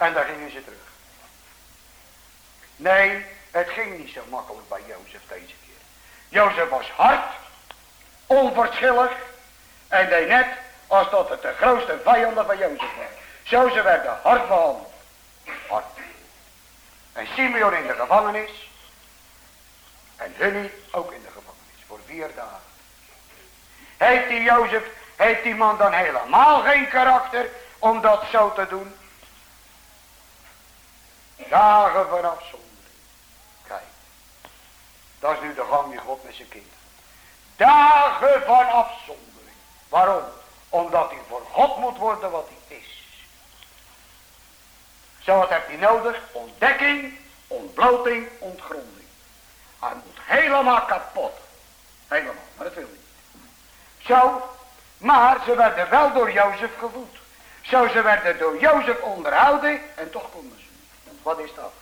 En daar gingen ze terug. Nee, het ging niet zo makkelijk bij Jozef deze keer. Jozef was hard onverschillig en deed net als dat het de grootste vijanden van Jozef. Zo ze werden hard behandeld. Hard. En Simeon in de gevangenis. En Hunny ook in de gevangenis. Voor vier dagen. Heeft die Jozef, heeft die man dan helemaal geen karakter om dat zo te doen? Dagen van afzondering. Kijk. Dat is nu de gang die God met zijn kinderen. Dagen van afzondering. Waarom? Omdat hij voor God moet worden wat hij is. Zo wat heeft hij nodig? Ontdekking, ontbloting, ontgronding. Hij moet helemaal kapot. Helemaal, maar dat wil hij niet. Zo, maar ze werden wel door Jozef gevoed. Zo, ze werden door Jozef onderhouden en toch konden ze. Wat is dat?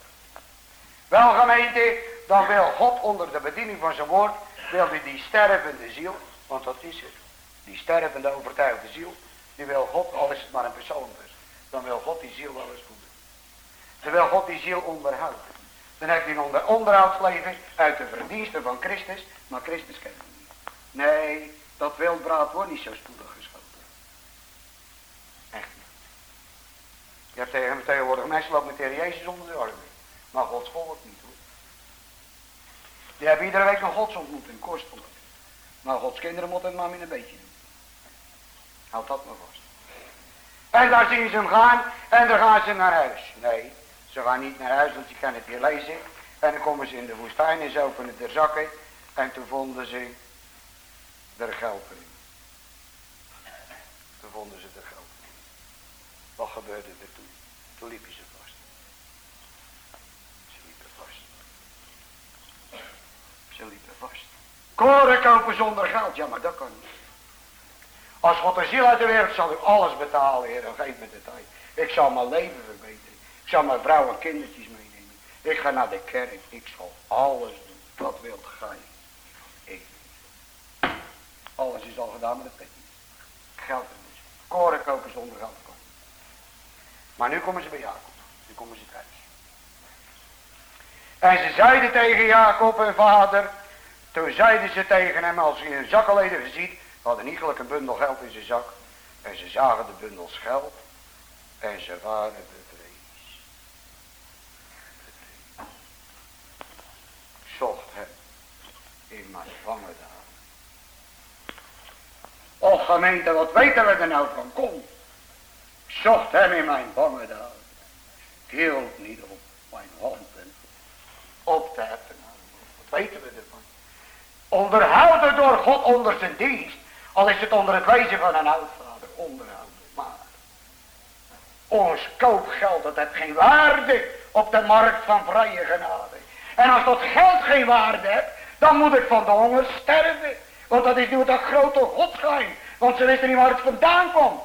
Wel gemeente, dan wil God onder de bediening van zijn woord, wil hij die stervende ziel, want dat is het. Die stervende overtuigde ziel, die wil God, al is het maar een persoon dus, dan wil God die ziel wel eens voeden. Dan wil God die ziel onderhouden. Dan heb je een onder, onderhoudsleven uit de verdiensten van Christus, maar Christus kent hem niet. Nee, dat wildbraad wordt niet zo spoedig geschoten. Echt niet. Je hebt tegen, tegenwoordig mensen lopen met de Jezus onder de armen. Maar Gods volk niet hoor. Die hebben iedere week een godsontmoeting, kostelijk. Maar Gods kinderen moeten het maar in een beetje doen. Houd dat maar vast. En daar zien ze hem gaan en dan gaan ze naar huis. Nee, ze gaan niet naar huis, want je kan het hier lezen. En dan komen ze in de woestijn en ze openen de zakken. En toen vonden ze er geld in. Toen vonden ze er geld in. Wat gebeurde er toen? Toen liepen ze vast. Ze liepen vast. Ze liepen vast. Koren kopen zonder geld. Ja, maar dat kan niet. Als God een ziel uit de wereld zal ik alles betalen, Heer. Geef me de tijd. Ik zal mijn leven verbeteren. Ik zal mijn vrouw en kindertjes meenemen. Ik ga naar de kerk. Ik zal alles doen. Wat wilt gij? Ik. Alles is al gedaan, dat weet niet. Geld er dus. Koren kopen zonder geld. Maar nu komen ze bij Jacob. Nu komen ze thuis. En ze zeiden tegen Jacob en vader. Toen zeiden ze tegen hem, als je een zakkenleden ziet, hadden niet gelijk een bundel geld in zijn zak. En ze zagen de bundels geld. En ze waren bevreesd. Zocht hem in mijn vangen daar. Och gemeente, wat weten we er nou van? Kom. Zocht hem in mijn vangen daar. Hield niet op mijn handen op te heffen. Wat weten we ervan? Onderhouden door God onder zijn dienst. Al is het onder het wezen van een oudvader. Onderhouden. Maar. Ons koopgeld dat heeft geen waarde op de markt van vrije genade. En als dat geld geen waarde heeft. Dan moet ik van de honger sterven. Want dat is nu dat grote godsgeheim. Want ze wisten niet waar het vandaan komt.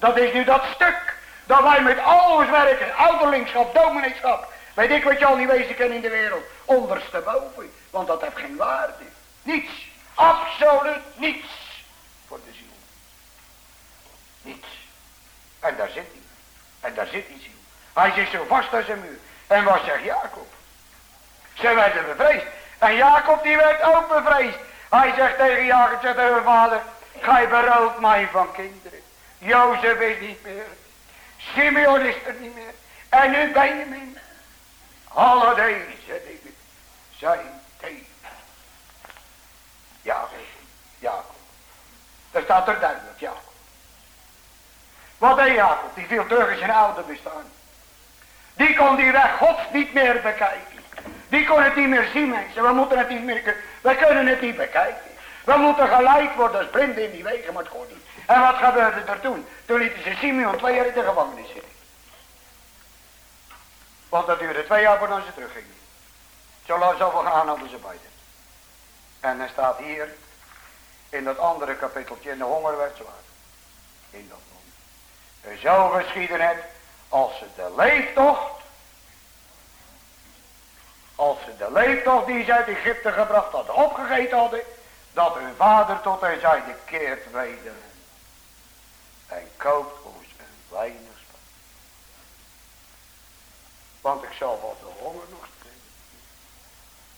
Dat is nu dat stuk. Dat wij met al ons werken. Ouderlingschap, domineeschap. Weet ik wat je al niet wezen kan in de wereld. Ondersteboven. Want dat heeft geen waarde. Niets. Absoluut niets. Voor de ziel. Niets. En daar zit hij. En daar zit die ziel. Hij zit zo vast als een muur. En wat zegt Jacob? Ze werden bevreesd. En Jacob die werd ook bevreesd. Hij zegt tegen Jacob, zegt tegen vader. Gij berooft mij van kinderen. Jozef is niet meer. Simeon is er niet meer. En nu Benjamin. Alle deze zijn tegen. Jacob. Jacob. Daar staat er duidelijk, Jacob. Wat deed Jacob? Die viel terug in zijn oude bestaan. Die kon die weg gods niet meer bekijken. Die kon het niet meer zien mensen. We moeten het niet meer We kunnen het niet bekijken. We moeten geleid worden als blinden in die wegen, maar kon niet. En wat gebeurde er toen? Toen lieten ze Simeon twee jaar in de gevangenis zitten. Want dat duurde twee jaar voordat ze teruggingen. Zo lang zoveel gaan hadden ze beiden. En er staat hier in dat andere kapitteltje, in de honger werd zwaar. In dat moment. En zo geschieden het, als ze de leeftocht, als ze de leeftocht die ze uit Egypte gebracht hadden, opgegeten hadden, dat hun vader tot hen zeide, keert weder en koopt ons een weinig spijt. Want ik zal wat de honger nog spreken.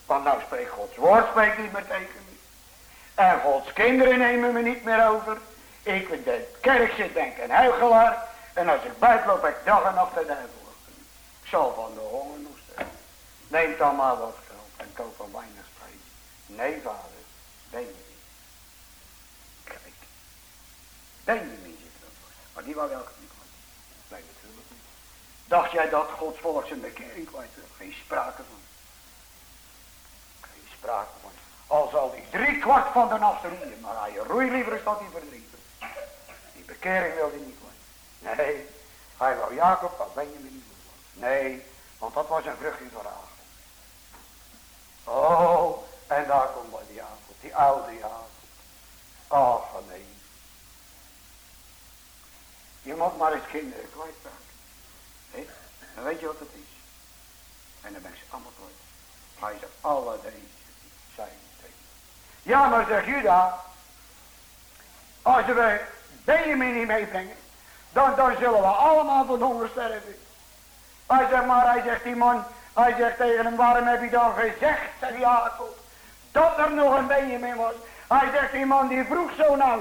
Want nou spreekt Gods woord, spreekt niet meer tegen. En Gods kinderen nemen me niet meer over. Ik in de kerk zit denk een huigelaar. En als ik buiten loop ik dag en nacht de duivel. Ik zal van de honger nog sterven. Neem dan maar wat geld en koop een weinig spijt. Nee vader, ben je niet. Kijk. Ben je niet Maar die wou welke niet. Nee natuurlijk niet. Dacht jij dat Gods volk zijn bekering kwijt Geen sprake van. Geen sprake van. Al zal die drie kwart van de nacht roeien. Maar hij roei liever is dat hij verdrietig. Die bekering wil hij niet kwijt. Nee. Hij wou Jacob als Benjamin niet Nee. Want dat was een vruchtje van Rachel. Oh. En daar komt die Jacob. Die oude Jacob. Ach nee. Je moet maar eens kinderen kwijtraken. Nee? Dan weet je wat het is. En dan ben ze allemaal kwijt. Hij zegt alle deze zijn ja, maar zegt Juda, als we Benjamin niet meebrengen, dan, dan zullen we allemaal van honger sterven. Hij zegt maar, hij zegt die man, hij zegt tegen hem, waarom heb je dan gezegd, zegt Jacob, dat er nog een Benjamin was. Hij zegt die man, die vroeg zo nou.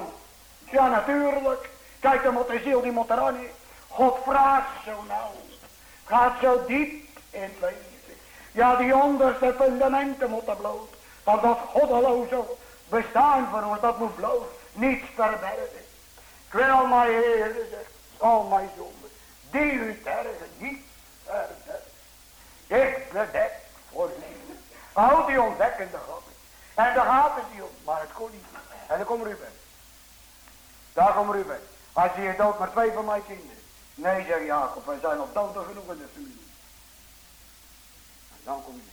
Ja, natuurlijk. Kijk, dan de ziel, die moet eraan. God vraagt zo nou. Gaat zo diep in het leven. Ja, die onderste fundamenten moeten bloot. Want dat goddeloze bestaan van ons, dat moet bloot niets verbergen. Ik wil mijn Heer, al mijn zonde, die u tergen niet verbergen. Ik bedek voor liefde. Houd die ontdekkende God. En daar gaat het niet om, maar het kon niet. En dan komt Ruben. Daar komt Ruben. Hij zie je dood maar twee van mijn kinderen. Nee, zegt Jacob, wij zijn nog dood genoeg in de familie. En dan kom je.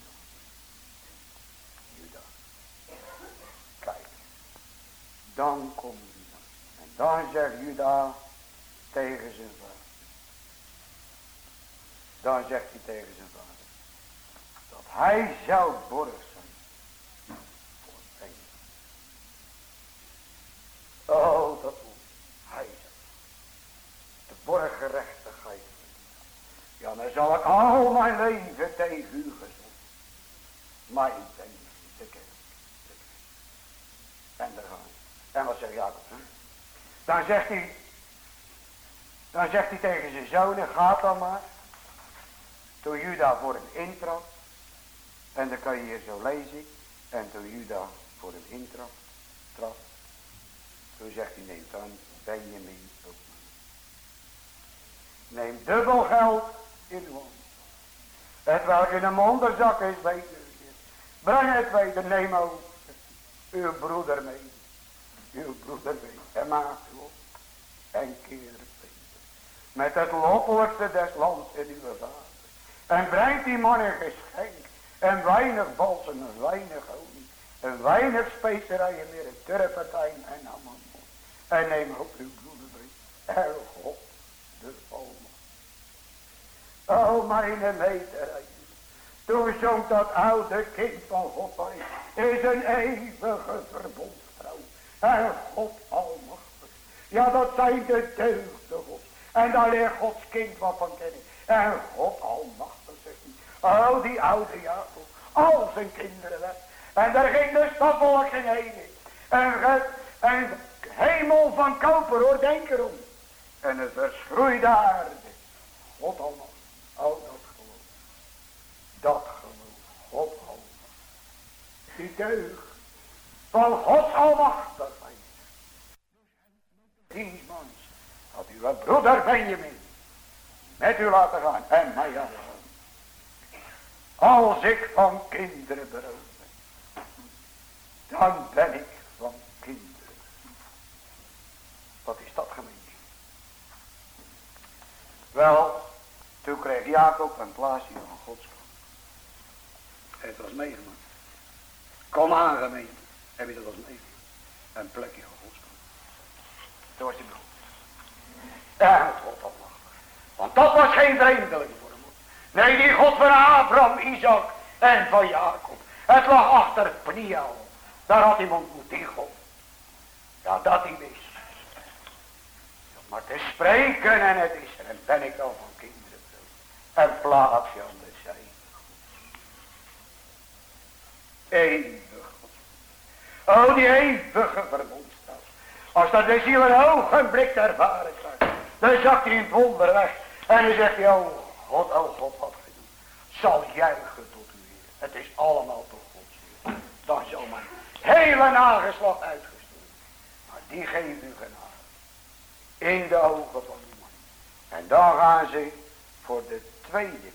Dan Juda. En dan zegt Juda tegen zijn vader. Dan zegt hij tegen zijn vader. Dat hij zou borg zijn. Voor Oh, dat moet hij zijn. De borgerechtigheid. Ja, dan zal ik al mijn leven tegen u gezond. Maar ik ben niet de kerk. En daar gaan en wat zegt Jacob? Hè? Dan zegt hij, dan zegt hij tegen zijn zonen, gaat dan maar. Toen Juda voor hem intrad, en dan kan je hier zo lezen, en toen Juda voor hem intrad, trad, toen zegt hij, neem dan Benjamin Neem dubbel geld in de hand. Het welk in een onderzak is, weet Breng het weder, neem ook uw broeder mee uw broeder weet. En maak op. En keer Met het loffelijkste des lands in uw vader. En brengt die man een geschenk. En weinig balsem en weinig olie. En weinig specerijen meer. Een turpentijn en amman. En neem op uw broeder mee. En God de almacht. O mijn meterij. Toen zong dat oude kind van God is een eeuwige verbond. En God almachtig. Ja, dat zijn de deugden God. En daar leert Gods kind wat van kennen. En God almachtig zegt hij. Oh, die oude Jacob. Al zijn kinderen weg. En daar ging de stadvolk heen. En, en hemel van koper hoor, denk erom. En het verschroeide aarde. God almachtig. Oh, dat geloof. Dat geloof. God almachtig. Die deugd van Gods almachtigheid. Dienstmans had uw broeder Benjamin met u laten gaan en mij gaan. Als ik van kinderen beroofd ben, dan ben ik van kinderen. Wat is dat gemeente? Wel, toen kreeg Jacob een plaatsje van Gods kant. Het was meegemaakt. Kom aan gemeente. Heb je dat als mee? Een plekje van Gods Toen was hij begonnen. En het God almachtig. Want dat was geen vreemdeling voor hem. Nee, die God van Abraham, Isaac en van Jacob. Het lag achter Pniel. Daar had hij ontmoet, die God. Ja, dat hij wist. Maar te spreken en het is er. En ben ik al. En de zijde. Eén Oh, die eeuwige verbondstad. Als dat de ziel een ogenblik ervaren kan. Dan zakt hij in het wonder weg. En dan zegt hij, oh God, oh God, wat gij doet. Zal juichen tot u weer. Het is allemaal Gods wil. Dan zal mijn hele nageslacht uitgestoten. Maar die geeft u genade. In de ogen van die man. En dan gaan ze voor de tweede keer.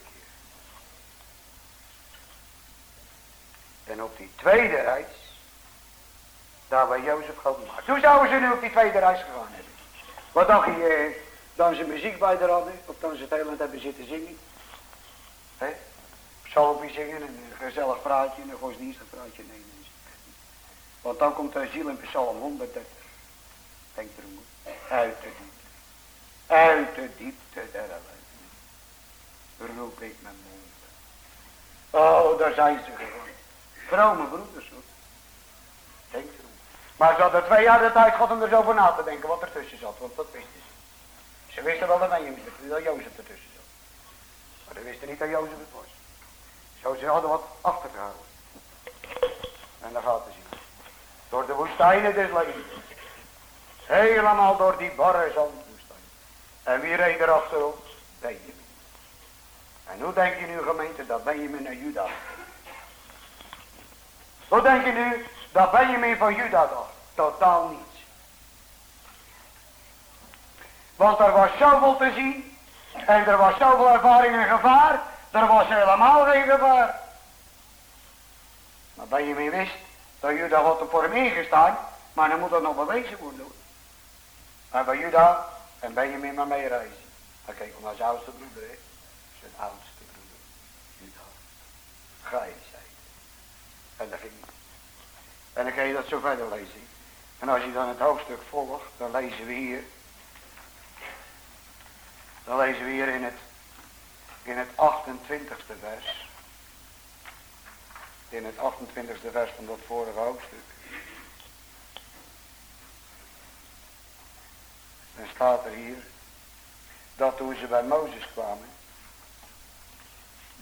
En op die tweede reis, daar waar Jozef gaat maken. Hoe zouden ze nu op die tweede reis gegaan hebben? Wat dacht je, eh, dan ze muziek bij de hadden, of dan ze het hele hebben zitten zingen? Hè? Psalmpje zingen en een gezellig praatje en een godsdienstig praatje nemen. Want dan komt de ziel in Psalm 130. Denk erom. Uit de diepte. Uit de diepte der. Oh, daar zijn ze gewoon. Vrome broeders hoor. Denk erom. Maar ze hadden twee jaar de tijd gehad om er zo over na te denken wat er tussen zat. Want dat wisten ze. Ze wisten wel dat Benjamin dat Jozef ertussen zat. Maar ze wisten niet dat Jozef het was. Zo ze hadden wat achtergehouden. En dan gaat het zien. Door de woestijnen des levens. Helemaal door die barre zandwoestijn. En wie reed er achterop? Benjamin. En hoe denk je nu gemeente dat Benjamin naar Juda Hoe denk je nu dat Benjamin van Juda dacht? Totaal niets. Want er was zoveel te zien. En er was zoveel ervaring en gevaar. Er was helemaal geen gevaar. Maar Benjamin wist dat Juda had er voor hem ingestaan. Maar dan moet dat nog bewezen worden. En bij Juda en Benjamin maar mee reizen. Dan keek naar zijn oudste broeder. Zijn oudste broeder. Juda. Ga je zei. En dat ging En dan ga je dat zo verder lezen. En als je dan het hoofdstuk volgt, dan lezen we hier. Dan lezen we hier in het, in het 28ste vers. In het 28ste vers van dat vorige hoofdstuk. Dan staat er hier. Dat toen ze bij Mozes kwamen.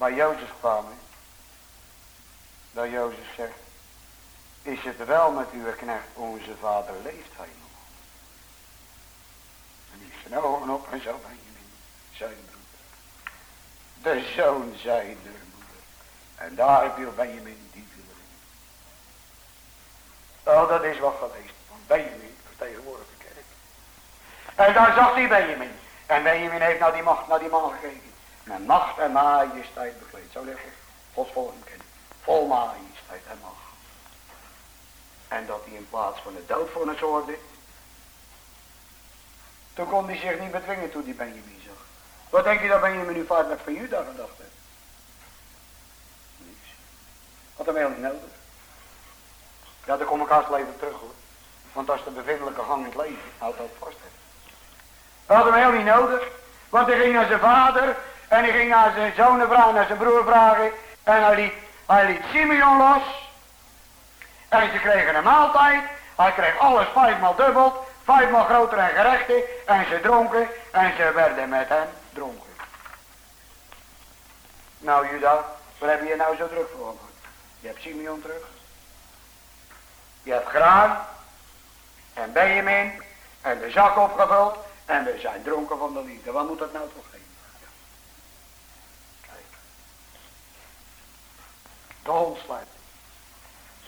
Bij Jozef kwamen. Dat Jozef zegt. Is het wel met uw knecht, onze vader leeft hij nog? En die zijn ogen op en zo Benjamin, zijn broeder. De zoon zijn moeder. En daar viel Benjamin, die viel erin. Oh, dat is wat gelezen. Want Benjamin vertegenwoordigt de kerk. En daar zag hij Benjamin. En Benjamin heeft naar die macht, naar die man gekeken. Met macht en majesteit bekleed. Zo ik Gods volk kennen. Vol majesteit en macht. En dat hij in plaats van de dood voor het zorgde. Toen kon hij zich niet bedwingen toen hij Benjamin zag. Wat denk je dat Benjamin nu vaardig van Juda gedacht heeft? Niks. Had hem helemaal niet nodig. Ja, daar kom ik haast even terug hoor. Want als de bevindelijke gang in het leven, houdt dat vast. Hè. Had hem helemaal niet nodig. Want hij ging naar zijn vader. En hij ging naar zijn zonen vragen, naar zijn broer vragen. En hij liet, hij Simeon los. En ze kregen een maaltijd. Hij kreeg alles vijfmaal dubbel. Vijfmaal groter en gerechten. En ze dronken. En ze werden met hem dronken. Nou Juda, waar heb je nou zo druk voor Je hebt Simeon terug. Je hebt graan. En Benjamin. En de zak opgevuld. En we zijn dronken van de liefde. Wat moet dat nou toch geven? Kijk. De hond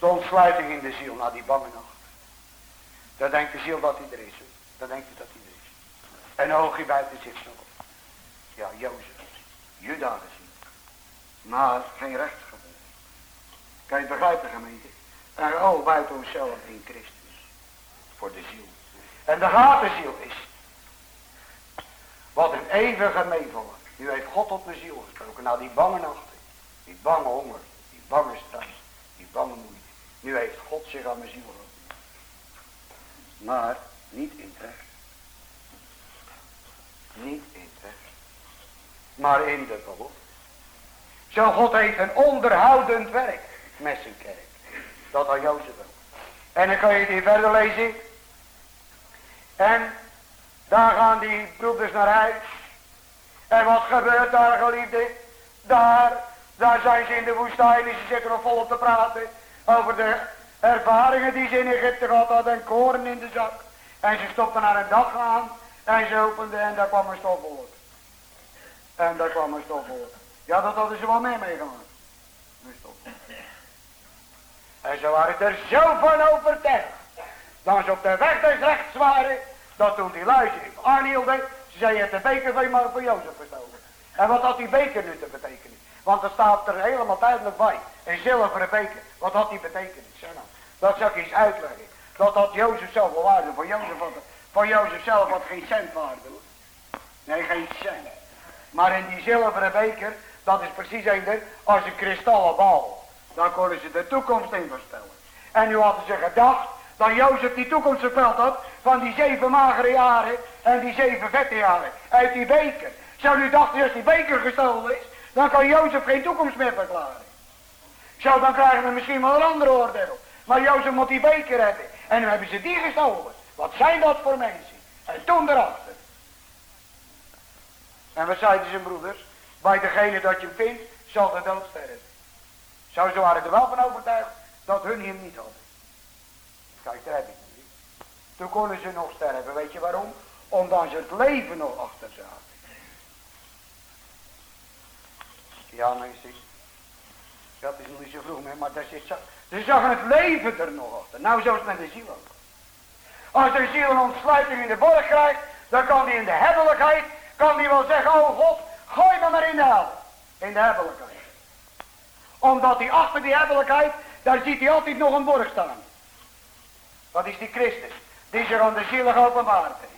de ontsluiting in de ziel na die bange nacht. Dan denkt de ziel dat hij er is. Dan denkt hij dat hij er is. En oogje buiten zich nog. Ja, Jozef. Juda gezien. Maar geen rechtsgebed. Kan je begrijpen gemeente? En oog buiten onszelf in Christus. Voor de ziel. En de ziel is. Wat een eeuwige meevaller. Nu heeft God op de ziel gesproken. Na die bange nachten. Die bange honger. Die bange. Die bange moeite. Nu heeft God zich aan mijn ziel gehouden. Maar niet in het recht. Niet in het recht. Maar in de belofte. Zo God heeft een onderhoudend werk met zijn kerk. Dat al Jozef ook. En dan kan je hier verder lezen. En daar gaan die broeders naar huis. En wat gebeurt daar geliefde? Daar, daar zijn ze in de woestijn en ze zitten nog volop te praten over de, Ervaringen die ze in Egypte gehad hadden en koren in de zak. En ze stopten naar een dag aan en ze openden en daar kwam een stofwoord. En daar kwam een stofwoord. Ja, dat hadden ze wel mee meegemaakt. Een stofwoord. En ze waren er zo van overtuigd. Dat ze op de weg des rechts waren. Dat toen die luizen aanhielden. Ze zei het de beker van, voor Jozef gestolen. En wat had die beker nu te betekenen? Want er staat er helemaal duidelijk bij. Een zilveren beker. Wat had die betekend? Zeg nou, dat zou ik eens uitleggen. Dat had Jozef zelf wel waarde. Voor Jozef, voor Jozef zelf had geen cent waarde. Nee, geen cent. Maar in die zilveren beker, dat is precies eender als een kristallen bal. Dan konden ze de toekomst in voorspellen. En nu hadden ze gedacht dat Jozef die toekomst voorspeld had van die zeven magere jaren en die zeven vette jaren uit die beker. Zou u dachten als die beker gestolen is, dan kan Jozef geen toekomst meer verklaren. Zo, dan krijgen we misschien wel een ander oordeel. Maar Jozef moet die beker hebben. En nu hebben ze die gestolen. Wat zijn dat voor mensen? En toen erachter. En wat zeiden zijn broeders? Bij degene dat je hem vindt, zal de dood sterven. Zo, ze waren er wel van overtuigd dat hun hem niet hadden. Kijk, daar heb ik niet. Toen konden ze nog sterven. Weet je waarom? Omdat ze het leven nog achter zaten. Ja, mensen. Dat is nog niet zo vroeg meer, maar dat is. Ze zagen het leven er nog achter. Nou, zoals met de ziel ook. Als de ziel een ontsluiting in de borg krijgt, dan kan hij in de hebbelijkheid, kan hij wel zeggen, oh God, gooi me maar in de hel. In de hebbelijkheid. Omdat hij achter die hebbelijkheid, daar ziet hij altijd nog een borg staan. Wat is die Christus? Die zich aan de ziel geopenbaard heeft.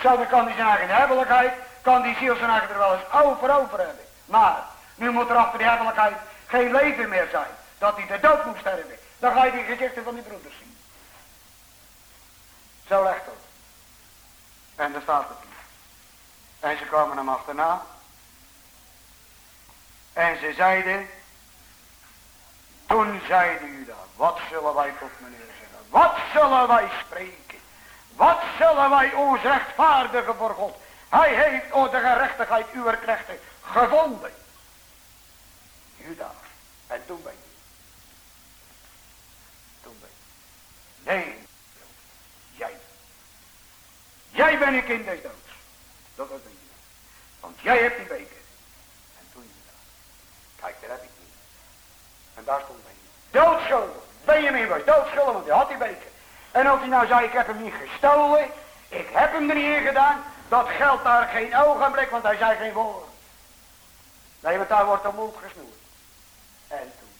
Zo dan kan hij zijn eigen hebbelijkheid, kan die ziel zijn eigen er wel eens over over hebben. Maar, nu moet er achter die hebbelijkheid geen leven meer zijn. Dat hij de dood moet sterven. Dan ga je die gezichten van die broeders zien. Zo legt het. En daar staat het. En ze kwamen hem achterna. En ze zeiden. Toen zeide Juda. Wat zullen wij tot meneer zeggen? Wat zullen wij spreken? Wat zullen wij ons rechtvaardigen voor God? Hij heeft o de gerechtigheid uw knechten gevonden. Juda. En toen ben je. Toen ben je. Nee. Jij. Jij bent een kind des doods. Dat was een Want jij hebt die beker. En toen je Kijk, daar heb ik niet. En daar stond je. Doodschuldig. Benjamin was doodschuldig, want hij had die beker. En als hij nou zei, ik heb hem niet gestolen. Ik heb hem er niet in gedaan. Dat geldt daar geen ogenblik, want hij zei geen woord. Nee, want daar wordt de mond gesnoerd. En toen.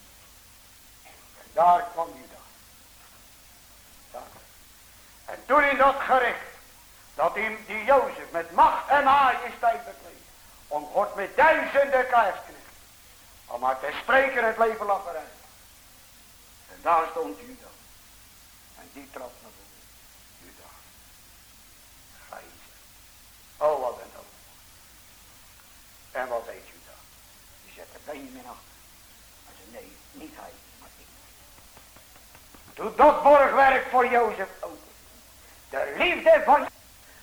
Daar kwam Juda. En toen in dat gericht. Dat die, die Jozef met macht en majesteit bekleed. Om God met duizenden krijgsknechten. Om maar te spreken het leven eruit. En daar stond Juda. En die trad naar voren. Juda. Gijzer. Oh wat een hoop. En wat zette Benjamin achter. Nee, niet hij, maar ik. Doe dat borgwerk voor Jozef ook. De liefde van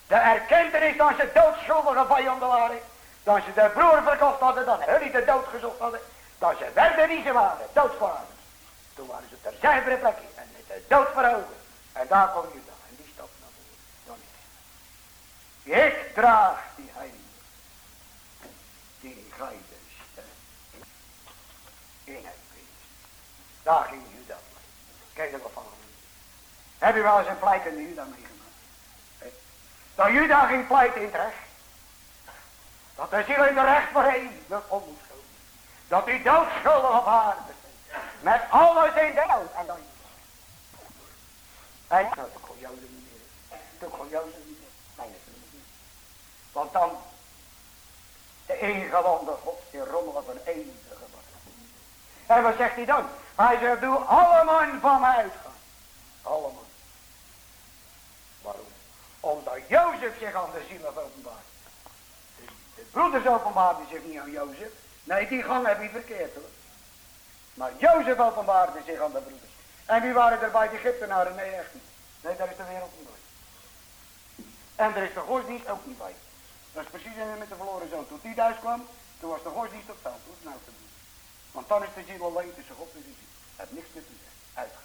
de erkentenis dat ze doodschuldige vijanden waren. Dat ze de broer verkocht hadden, dat hun de dood gezocht hadden. Dat ze werden wie ze waren, doodsvaders. Toen waren ze ter zuivere plekken en met de dood voor ogen. En daar kom je dan, en die stapt naar voren. Dan ik. Ik draag die heilige. Die gij Daar ging Juda Kijk er wel van. Heb je wel eens een pleitende Juda meegemaakt? Dat Juda ging pleiten in het recht. Dat de ziel in de recht voor een de onschuld. Dat hij doodschuldig op haar Met alles in de dood. En dan. En nou, toen kon Jozef niet meer. Toen kon Jozef niet meer. Want dan. De ingewande God die rommelen van eeuwige En wat zegt hij dan? Hij zegt, doe allemaal van mij uitgaan. Allemaal. Waarom? Omdat Jozef zich aan de ziel openbaart. De, de broeders openbaarden zich niet aan Jozef. Nee, die gang heb je verkeerd hoor. Maar Jozef openbaarde zich aan de broeders. En wie waren er bij de Egyptenaren? Nee, echt niet. Nee, daar is de wereld niet bij. En er is de godsdienst ook niet bij. Dat is precies met de verloren zoon. Toen die thuis kwam, toen was de godsdienst op. Hoe nou? Want dan is de ziel alleen tussen God en de ziel. Het niks met u Uitgegaan.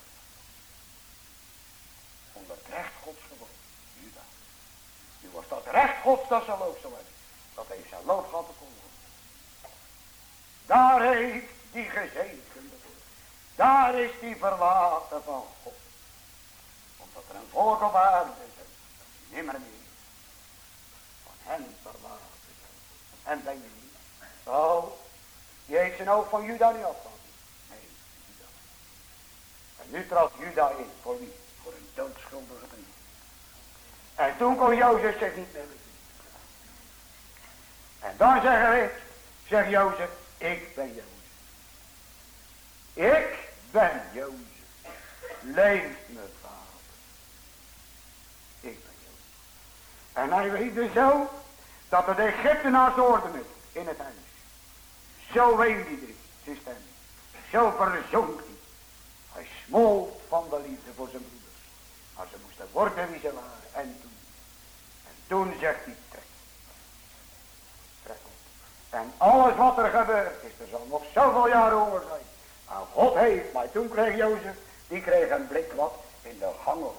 onder het recht gods. Nu was dat recht gods dat zijn loop zal hebben. Dat heeft zijn loop gehad te komen. Daar heeft die gezeten. Daar is die verlaten van God. Omdat er een volk op aarde is. Nimmer meer. Van hen verlaten. En ben je niet. Oh, die heeft zijn oog van Juda niet afgehad. Nee, Juda. En nu trad Juda in. Voor wie? Voor een doodschuldige brief. En toen kon Jozef zich niet meer En dan zeggen we, zegt Jozef, ik ben Jozef. Ik ben Jozef. Leef me vader. Ik ben Jozef. En hij weet dus zo dat het Egyptenaars hoorden in het huis. Zo weende hij zijn stem. Zo verzonk hij. Hij smolt van de liefde voor zijn broeders. Maar ze moesten worden wie ze waren. En toen. En toen zegt hij trek. Trek op. En alles wat er gebeurt is. Er zal nog zoveel jaren honger zijn. Maar God heeft. Maar toen kreeg Jozef. Die kreeg een blik wat in de gangen.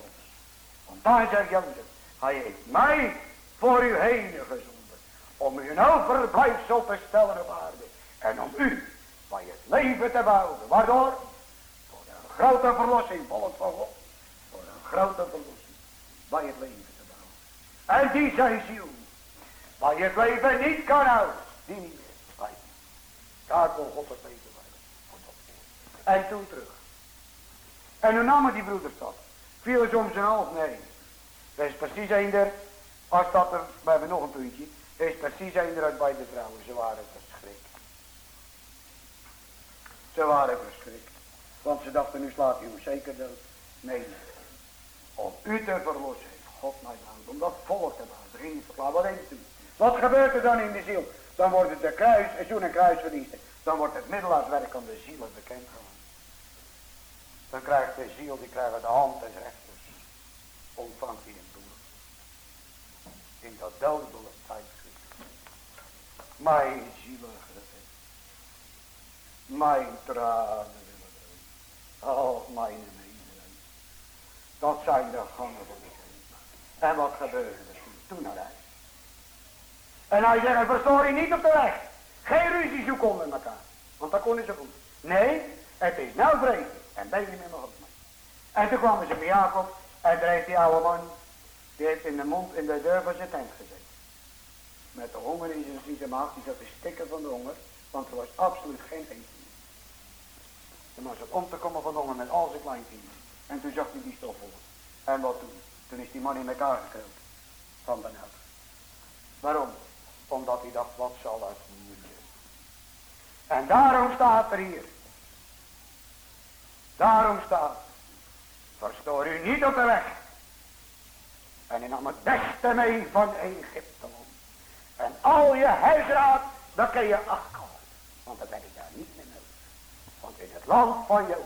Want daar zegt Jozef. Hij heeft mij voor u heen gezonden. Om u een overblijfsel te stellen op aarde. En om u bij het leven te bouwen. Waardoor? Door een grote verlossing, volgens van God. Een grote verlossing bij het leven te bouwen. En die zijn ziel. Je het leven niet kan houden. Die niet meer. Daar kon God het leven bij. En toen terug. En hoe namen die broeders dat? Viel soms een half? Nee. Dat is precies een der. Als dat er, we hebben nog een puntje. Is precies een der uit bij de vrouwen. Ze waren verschrikt. Ze waren verschrikt. Want ze dachten, nu slaat u zeker dood. Nee, Om u te verlossen God mij behouden. Om dat volk te verklaren. Wat heeft u? Wat gebeurt er dan in de ziel? Dan wordt het de kruis, en zo'n een kruisverdienste. Dan wordt het middelaarswerk aan de zielen bekend gemaakt. Dan krijgt de ziel, die krijgt de hand des rechters. Ontvangt hij een doel. In dat dodelijke tijdschrift. Mijn zielige mijn tranen willen. Oh, mijn medelijden. Dat zijn de gangen van de. En wat gebeurde er toen? Naar huis. En hij zegt, verstoor je niet op de weg. Geen ruzie zoeken onder elkaar. Want dat konden ze goed. Nee, het is nou vrede. En ben je niet meer op mee. En toen kwamen ze bij Jacob. En daar heeft die oude man. Die heeft in de mond, in de deur van zijn tent gezeten. Met de honger in zijn maag. Die zat te stikken van de honger. Want er was absoluut geen eten. En was het om te komen van honger met al zijn kleinkinderen. En toen zag hij die stof. En wat toen? Toen is die man in elkaar gekropen. Van benauwd. Waarom? Omdat hij dacht, wat zal het moeilijk. En daarom staat er hier. Daarom staat. Verstoor u niet op de weg. En hij nam het beste mee van Egypte. En al je huisraad, dat kun je afkomen. Want dan ben ik daar niet meer nodig. Want in het land van je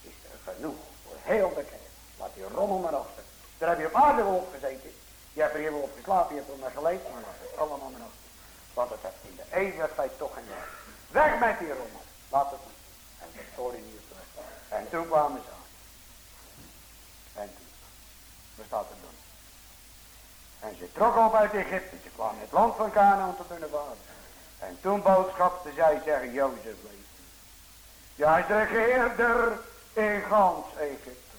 is er genoeg voor heel de kerk. Laat die rommel maar achter. Daar heb je op aarde op gezeten. Je hebt er hier wel op geslapen, je hebt er naar geleefd, maar laat het allemaal maar achter. Want het heeft in de eeuwigheid toch geen waarde. Weg met die rommel. Laat het maar. En dat niet op terug. En toen kwamen ze aan. En toen. Wat staat er dan? En ze trokken op uit Egypte. Ze kwamen het land van Canaan tot hun vader. En toen boodschapte zij zeggen, Jozef leeft. Ja, hij is regeerder in gans Egypte.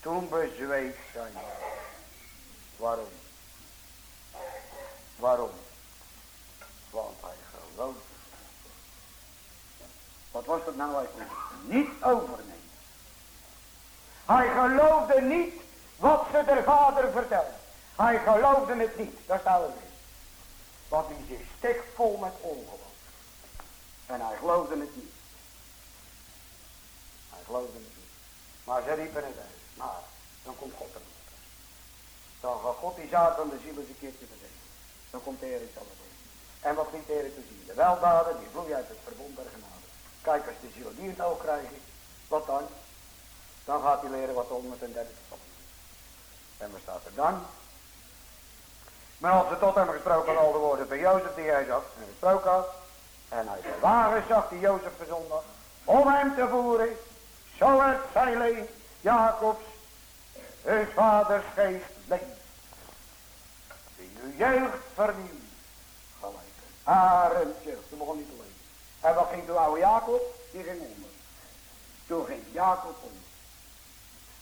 Toen bezweek zij. Waarom? Waarom? Want hij geloofde. Wat was dat nou eigenlijk? Niet overnemen. Hij geloofde niet wat ze de vader vertelde. Hij geloofde het niet. Daar staat het in. Want hij zit stikvol met ongeloof. En hij geloofde het niet. Hij geloofde het niet. Maar ze riepen het uit. Maar dan komt God er. Dan gaat God die zaak van de ziel eens een keertje verzekeren. Dan komt de Heer in zelf En wat vindt de Heer te zien? De weldaden die vloeien uit het verbond der genade. Kijk, als de ziel die het oog krijgt, wat dan? Dan gaat hij leren wat om met een En wat staat er dan? Maar als ze tot hem gesproken al de woorden van Jozef die hij zag en gesproken had. En hij de zag die Jozef verzonden om hem te voeren. Zo zijn leven. Jacobs, hun vaders geest leeft. Die uw jeugd vernieuwt. Gelijk een arendje, ze begon niet te leven. En wat ging de oude Jacob? Die ging onder. Toen ging Jacob onder.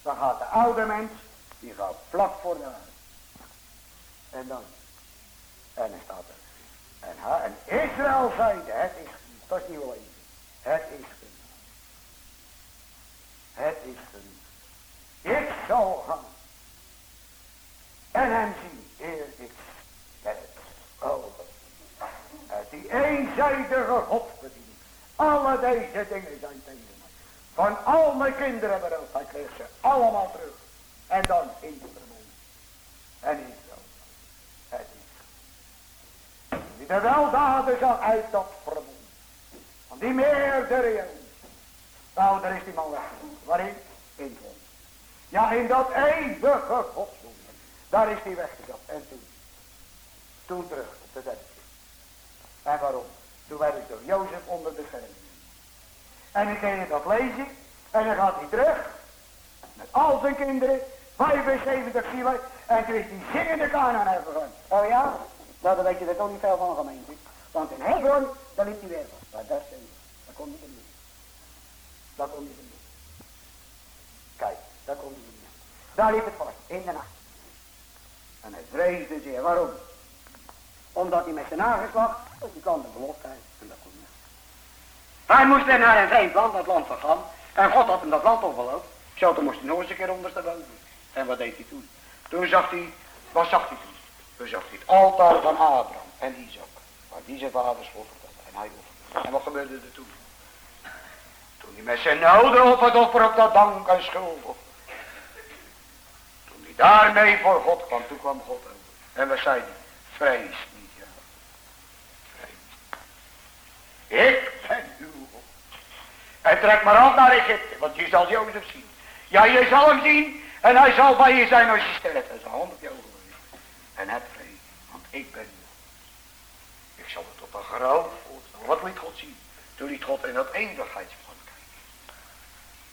Dan gaat de oude mens, die gaat vlak voor de aarde. En dan, en dan staat er. En, en Israël zeide, het is, dat is niet. Het is genoeg. Het is genoeg. Ik zal gaan. En hem zien, eer ik sterf. Oh, uit die eenzijdige godsbediening. Alle deze dingen zijn tegen mij. Van al mijn kinderen beroofd. Hij kreeg ze allemaal terug. En dan in de vermoeden. En Israël. Het is. Die de zag uit dat vermoeden. Van die meerdere jongens. Nou, daar is die man weg. Waarin? In. Ja, in dat eeuwige godsdoel. Daar is hij weggegaan. En toen. Toen terug op de derde. En waarom? Toen werd ik door Jozef onder bescherming. En dan kun dat lezen. En dan gaat hij terug. Met al zijn kinderen. 75 kilo. En toen is hij zingende Kanaan gegaan. Oh ja? Nou, dan weet je er toch niet veel van gemeente. Want in Hebron, daar liep hij weer van. Maar dat is Dat kon niet in Dat kon niet in Kijk, dat kon niet in Daar liep het voor. In de nacht. En hij vreesde zeer. Waarom? Omdat hij met zijn nageslacht, die kan de belofte En dat kon niet. Hij moest weer naar een vreemd land, dat land van. En God had hem dat land opgeloofd. Zo, moest hij nog eens een keer ondersteboven. En wat deed hij toen? Toen zag hij, wat zag hij toen? Zag hij het altaar van Abraham en Isaac. Waar die zijn vaders offerd hadden. En hij offerde. En wat gebeurde er toen? Toen hij met zijn noden op het offer op dat dank en schuld Toen hij daarmee voor God kwam, toen kwam God over. En wat zei hij? Vrees niet, ja. Vrees. Ik ben uw God. En trek maar af naar Egypte, want je zal Jozef zien. Ja, je zal hem zien en hij zal bij je zijn als je sterft. Dat is honderd jaar En heb vrede, want ik ben. Ik zal het op een grauw voorstellen. Wat liet God zien? Toen liet God in dat eendigheidsplan kijken.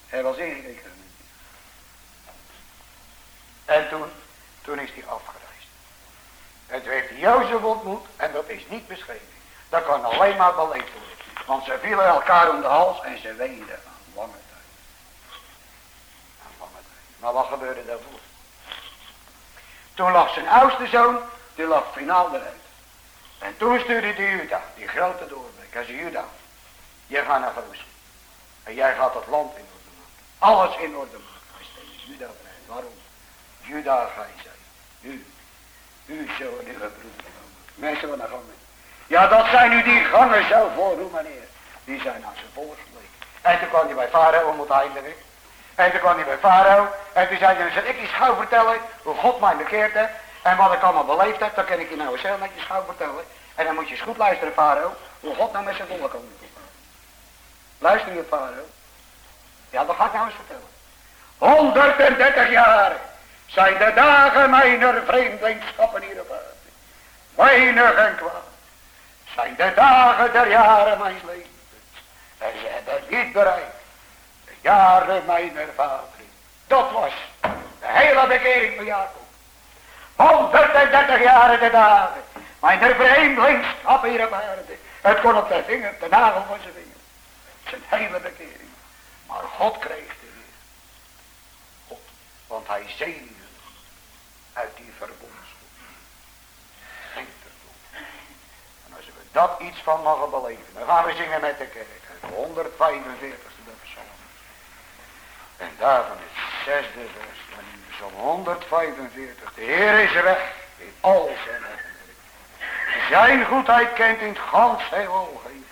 Hij was ingerekend. En toen, toen is hij afgereisd. En toen heeft hij Jozef ontmoet en dat is niet beschreven. Dat kan alleen maar beleefd worden. Want ze vielen elkaar om de hals en ze weenden een lange tijd. Een lange tijd. Maar wat gebeurde daarvoor? Toen lag zijn oudste zoon, die lag finaal eruit. En toen stuurde de Juda, die grote doorbreek. Hij zei, Juda, jij gaat naar Jeruzalem. En jij gaat het land in orde maken. Alles in orde maken. Hij vrij. Waarom? Juda gij zijn. U. U zo en uw broeder. Mensen van de gangen. Ja, dat zijn nu die gangen zo voor meneer. Die zijn aan zijn volk. En toen kwam hij bij Farao moet eindigen. En toen kwam hij bij Farao. En toen zei hij, ik eens gauw vertellen hoe God mij bekeerd. En wat ik allemaal beleefd heb, dan kan ik je nou eens heel netjes gauw vertellen. En dan moet je eens goed luisteren, Farao. Hoe God nou met zijn volk omgaat. Luister je, Farao. Ja, dat ga ik nou eens vertellen. 130 jaar zijn de dagen mijner vreemdelingschap hier op aarde. Weinig en kwaad zijn de dagen der jaren mijn leven. En ze hebben niet bereikt jaren mijn ervaring. Dat was de hele bekering van Jacob. 130 jaren de dagen. Mijn vreemdelingschap hier op aarde. Het kon op de vinger, de nagel van zijn vinger. Zijn hele bekering. Maar God kreeg de weer. God. Want hij zenuwde uit die verbondsgroep. En als we dat iets van mogen beleven. Dan gaan we zingen met de kerk. De 145ste de psalm. En daarvan is het zesde vers 145. De Heer is er weg in al zijn recht. Zijn goedheid kent in het gans heelal geen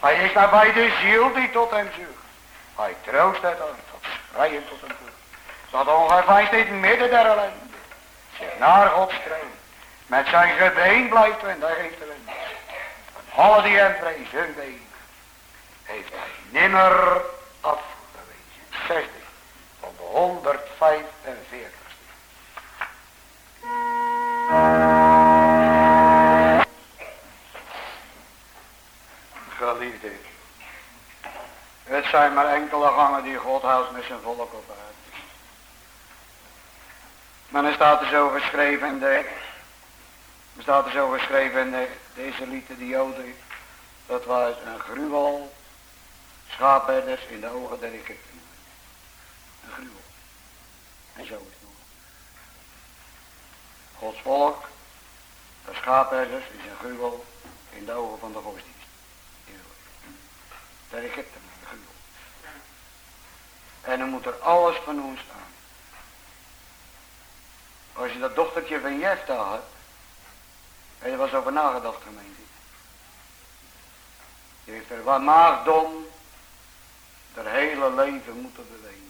Hij is daarbij de ziel die tot hem zucht. Hij troost het aan tot schrijen tot hem toe. Dat ongeveer in het midden der ellende. Zich naar God streven. Met zijn gebeen blijft en daar heeft de een. Van alle die hem vrezen, hun been heeft hij nimmer af. Van de 145. Geliefde, het zijn maar enkele gangen die God houdt met zijn volk op aarde. Maar er staat er zo geschreven in de, er staat er zo geschreven in de, deze lieten de Joden, dat was een gruwel schaapherders in de ogen der en zo is het nog. Gods volk, de schaapherders is een gruwel in de ogen van de godsdienst. Der Egypten, een gruwel. En dan moet er alles van ons staan. Als je dat dochtertje van Jefta had, heb je er was over nagedacht gemeente. Die heeft er wat maagdom haar hele leven moeten bewegen.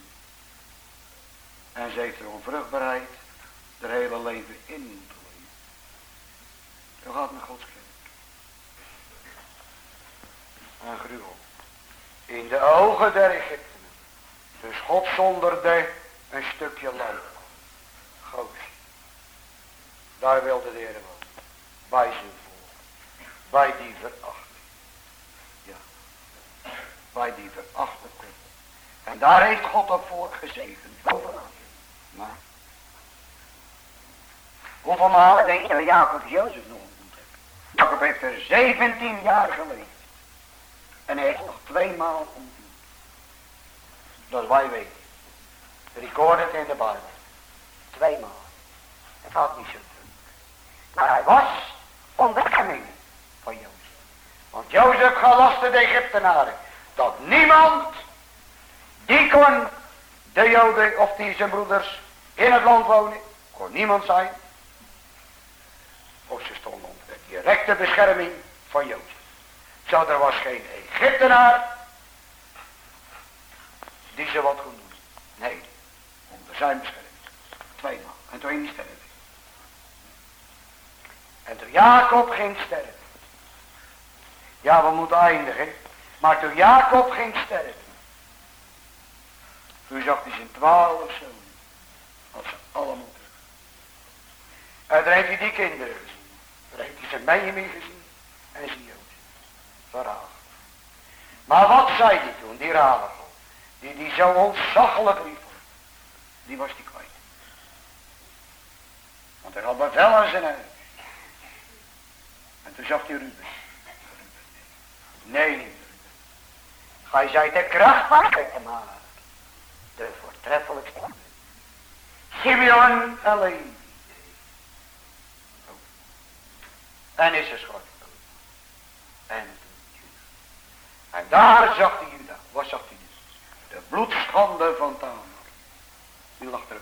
En ze heeft er onvruchtbaarheid haar hele leven in moeten leven. Zo gaat met Gods kerk. Een gruwel. In de ogen der Egypten. Dus God zonderde een stukje land. Goos. Daar wilde de Heer wonen. Bij zijn volk. Bij die verachting. Ja. Bij die verachte En daar heeft God op voor gezegend. Maar. Hoeveel malen denk je dat Jacob Jozef nog heeft? Jacob heeft er 17 jaar geleefd. En hij heeft nog twee maal ontmoet. Dat wij weten. Record het in de Bijbel. Twee maal. Het had niet zo maar hij was ontdekking van Jozef. Want Jozef gelastte de Egyptenaren. Dat niemand die kon de Joden of die zijn broeders in het land wonen. Kon niemand zijn. Of ze stonden onder de directe bescherming van Jozef. Zo er was geen Egyptenaar die ze wat kon doen. Nee, onder zijn bescherming. Tweemaal. En toen niet sterven. En toen Jacob ging sterven. Ja, we moeten eindigen. Maar toen Jacob ging sterven. Toen zag hij zijn twaalf zonen. Als ze allemaal terug. En dan heeft hij die kinderen gezien. Dan heeft hij zijn Benjamin gezien. En zijn Jozef. Verhaal. Maar wat zei hij toen, die Rachel. Die, die zo ontzaglijk lief Die was die kwijt. Want hij had bevel aan zijn huis. En toen zag hij Ruben. Nee, Gij zijt de kracht van maar de voortreffelijkste. Simeon alleen. En is er. En En daar zag hij Juda. Wat zag hij dus? De bloedschande van Tamar. Die lag er ook.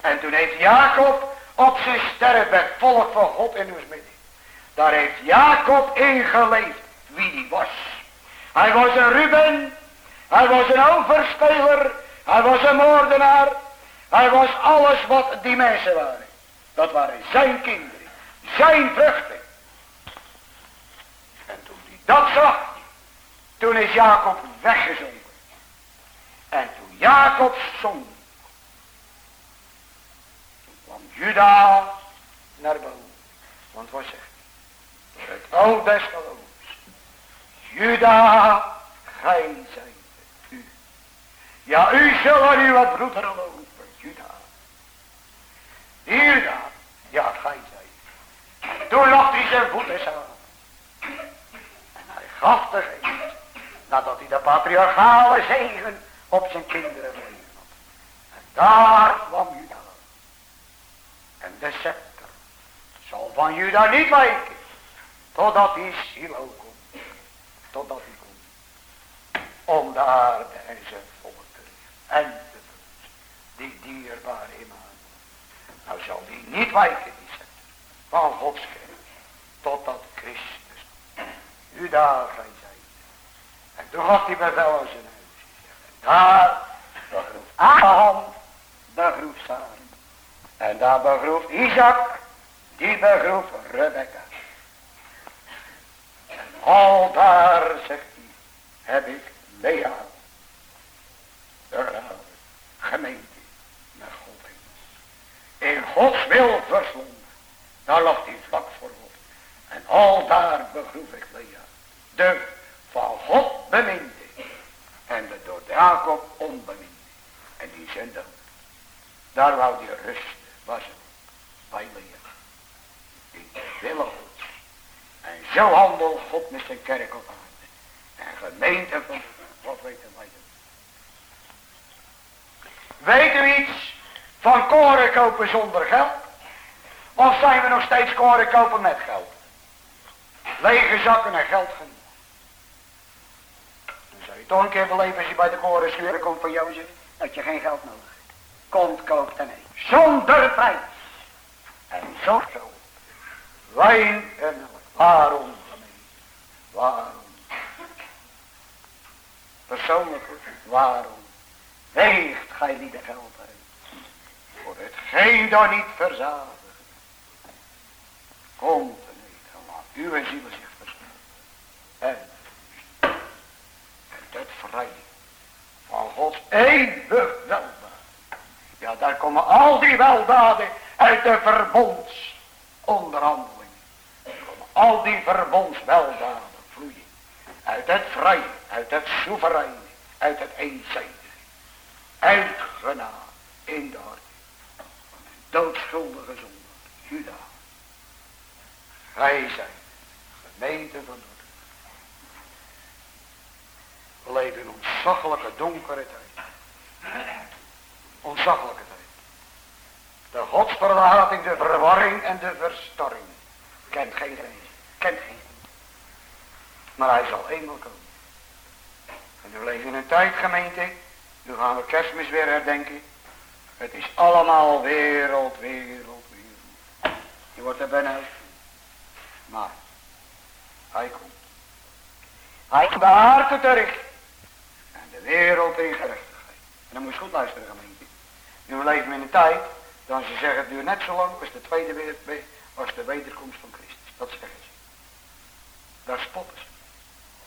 En toen heeft Jacob op zijn sterrenbed volk van God in ons midden. Daar heeft Jacob ingeleefd wie die was. Hij was een Ruben. Hij was een overspeler. Hij was een moordenaar. Hij was alles wat die mensen waren. Dat waren zijn kinderen. Zijn vruchten. En toen hij dat zag. Toen is Jacob weggezonken. En toen Jacob zong. Kwam Juda naar boven. Want wat zegt het oud des geloofs. Juda, gij zijt u. Ja, u zullen uw broeder loven. Juda, ja, gij zijt. Toen lag hij zijn voeten aan. En hij gaf de geest, nadat hij de patriarchale zegen op zijn kinderen verleend had. En daar kwam Juda. En de scepter zal van Juda niet wijken. Totdat ziel ook komt. Totdat hij komt. Om de aarde en zijn volk te En te Die dierbare imaan. Nou zal die niet wijken, die zet. Van Gods kerk. Totdat Christus. U daar gij zijn. En toen had hij bevel aan zijn huis. En daar begroef Abraham. Begroef Sarah. En daar begroef Isaac. Die begroef Rebecca. Al daar, zegt hij, heb ik Lea, de God in. Gods wil verslonden. Daar lag hij vlak voor God. En al daar begroef ik Lea, de van God beminde. En de door Jacob onbeminde. En die zijn. Daar wou hij rusten, was. Bij leren. In de willen God. En zo handelt God met zijn kerk op. En gemeente van wat weten wij dat? Weet u iets van koren kopen zonder geld? Of zijn we nog steeds koren kopen met geld? Lege zakken en geld genoeg. Dan zou je toch een keer beleven als je bij de koren sturen komt van Jozef. Dat je geen geld nodig hebt. Komt, koopt en eet. Zonder prijs. En zo zo. Wijn en melk. Waarom? Waarom? Persoonlijk, waarom? Weegt gij niet de geld uit. Hetgeen dan niet verzadigt. Komt en eet en laat uw ziel zich verstaan. En, en het vrij van Gods eeuwig weldaad. Ja, daar komen al die weldaden uit de verbondsonderhandelingen. Komen al die verbondsweldaden vloeien. Uit het vrije, uit het soevereine, uit het eenzijdige. Uit genade in de hart. Doodschuldige zonde. Juda. Gij zijn gemeente van Noord. We leven in ontzaglijke donkere tijd. Ontzaglijke tijd. De godsverlating, de verwarring en de verstorring. Kent geen grens. Kent geen Maar hij zal eenmaal komen. En we leven in een tijd gemeente. Nu gaan we kerstmis weer herdenken. Het is allemaal wereld, wereld, wereld. Je wordt er benauwd. Maar hij komt. Hij de aarde terug. En de wereld in gerechtigheid. En dan moet je goed luisteren gemeente. Nu we leven in een tijd. Dan ze zeggen het duurt net zo lang als de tweede wereld, als de wederkomst van Christus. Dat zeggen ze. Daar spotten ze.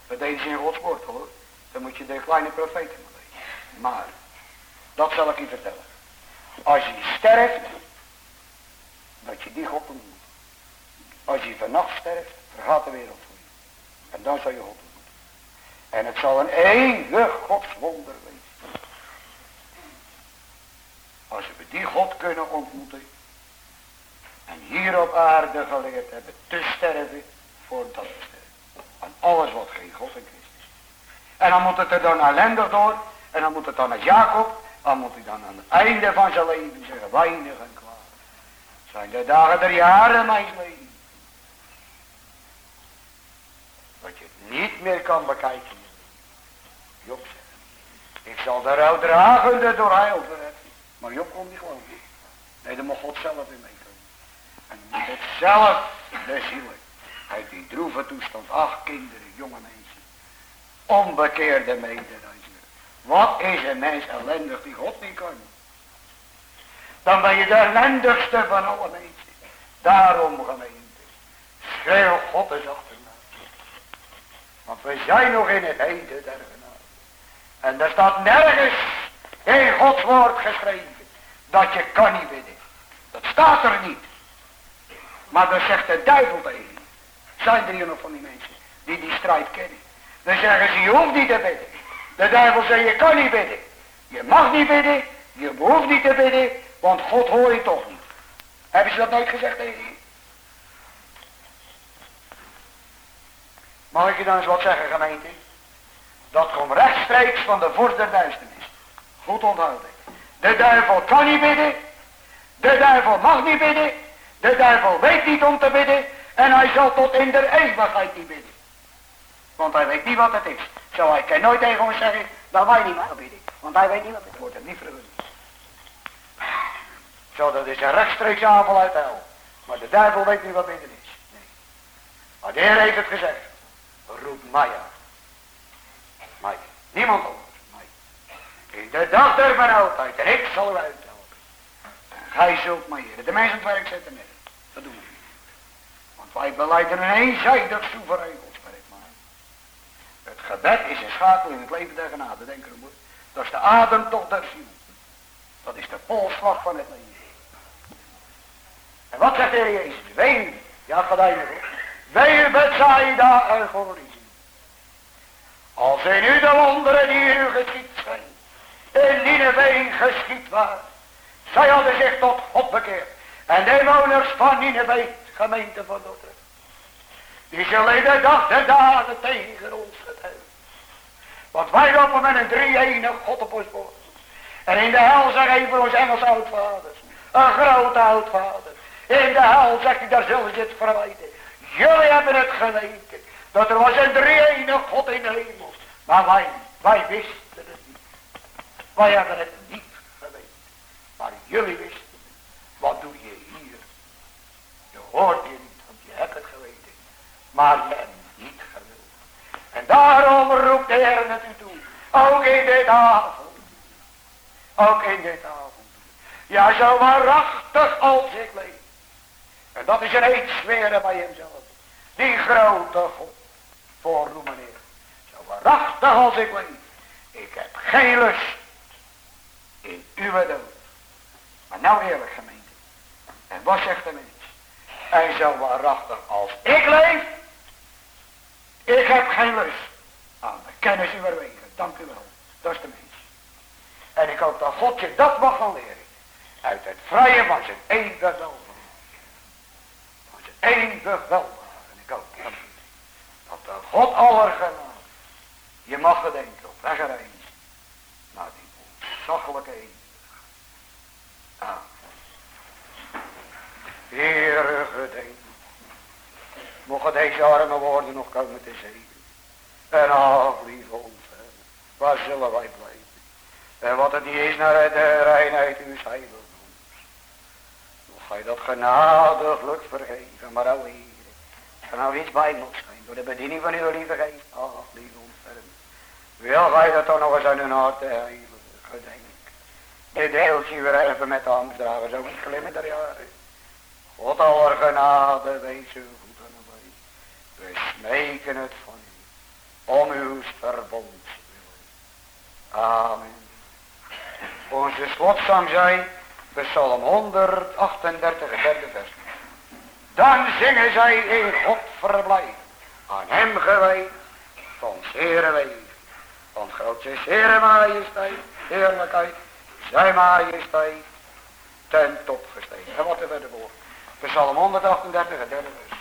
Dat deden ze in Gods woord hoor. Dan moet je de kleine profeten maar lezen. Maar, dat zal ik je vertellen. Als je sterft, dat je die God ontmoet. Als je vannacht sterft, vergaat de wereld voor je. En dan zal je God ontmoeten. En het zal een eeuwig godswonder wezen. Als we die God kunnen ontmoeten. En hier op aarde geleerd hebben te sterven voordat we sterven. Aan alles wat geen God in Christus is. En dan moet het er dan ellendig door. En dan moet het dan als Jacob. Dan moet hij dan aan het einde van zijn leven zeggen. Weinig en kwaad. Zijn de dagen der jaren mijn leven. Dat je het niet meer kan bekijken. Job zegt. Ik zal de rouw dragende door heil verrekken. Maar Job kon niet geloven. Nee, dan moet God zelf in meekomen. En dan moet het zelf de zielen. Uit die droeve toestand. Ach kinderen, jonge mensen. Onbekeerde medereizigers. Wat is een mens ellendig die God niet kan. Dan ben je de ellendigste van alle mensen. Daarom gemeente. Schreeuw God eens achterna. Want we zijn nog in het heden der genade. En er staat nergens in Gods woord geschreven. Dat je kan niet bidden. Dat staat er niet. Maar dan zegt de duivel tegen. Zijn er hier nog van die mensen die die strijd kennen. Dan zeggen ze je hoeft niet te bidden. De duivel zegt je kan niet bidden. Je mag niet bidden. Je behoeft niet te bidden. Want God hoor je toch niet. Hebben ze dat nooit gezegd tegen je? Mag ik je dan eens wat zeggen gemeente? Dat komt rechtstreeks van de vorst der duisternis. Goed onthouden. De duivel kan niet bidden. De duivel mag niet bidden. De duivel weet niet om te bidden. En hij zal tot in de eeuwigheid niet bidden. Want hij weet niet wat het is. Zo hij kan nooit tegen ons zeggen, dat wij niet maar bidden. Want hij weet niet wat het is. Wordt het niet vergund. Zo, dat is een rechtstreeks aanval uit de hel. Maar de duivel weet niet wat bidden is. Nee. Maar de Heer heeft het gezegd. Roep mij aan. Mij. Niemand anders. Mij. In de dag der benauwdheid. En ik zal u uithelpen. En gij zult mij hier. De mensen het werk zetten met. Dat doen we niet. Want wij beleiden een eenzijdig soeverein gebed is een schakel in het leven der genade. Denk erom hoor. Dat is de adem toch der ziel. Dat is de polslag van het leven. En wat zegt de Heer Jezus? Ween. Ja, gaat hij nog. Wee Bethsaida en Chorizim. Als in u de wonderen die u geschied zijn. In Nineveh geschied waren. Zij hadden zich tot God bekeerd. En de inwoners van Nineveh, gemeente van Dordrecht. Die zullen de dag der dagen tegen ons getuigen. Want wij lopen met een drie-enig God op ons borst. En in de hel zeggen voor ons Engelse oudvaders. Een grote oudvader. In de hel zegt hij, daar zullen ze het verwijten. Jullie hebben het geweten. Dat er was een drie-enig God in de hemel. Maar wij, wij wisten het niet. Wij hebben het niet geweten. Maar jullie wisten Wat doe je hier? Je hoort je niet, want je hebt het geweten. Maar je hebt. En daarom roept de Heer het u toe. Ook in dit avond. Ook in dit avond. Ja, zo waarachtig als ik leef. En dat is een eet zweren bij hemzelf. Die grote God. Voor meneer. Zo waarachtig als ik leef. Ik heb geen lust in uw dood. Maar nou eerlijk gemeente. En wat zegt de mens? En zo waarachtig als ik leef. Ik heb geen lust aan de kennis uw. Dank u wel. Dat is de mens. En ik hoop dat God je dat mag van leren. Uit het vrije van zijn eeuwig welbehagen. Van zijn eeuwig welbehagen. En ik hoop dat, de God aller je mag gedenken op weg erin. Naar die ontzaglijke eeuwig. Amen. Heere gedenk. Mogen deze arme woorden nog komen te zegen. En ach, lieve ons, waar zullen wij blijven? En wat het niet is naar de reinheid uw heiligdoms. Nog ga je dat genadiglijk vergeven, maar o Heer. Er nou iets bij moet zijn, door de bediening van uw lieve geest. Ach, lieve ontferm. Wil gij dat dan nog eens aan hun hart heilige gedenk. De deeltje weer even met de ambtsdragers, ook niet glimmen der jaren. God aller genade, wees uw goed aan mij. We smeken het van u, om uw verbond Amen. Onze slotzang zij, Psalm 138, het derde vers. Dan zingen zij in God verblijf, aan hem gewijd, van zere wegen, van grootste zere majesteit, heerlijkheid, zijn majesteit, ten top gestegen. En wat er verder voor? Psalm 138, het derde vers.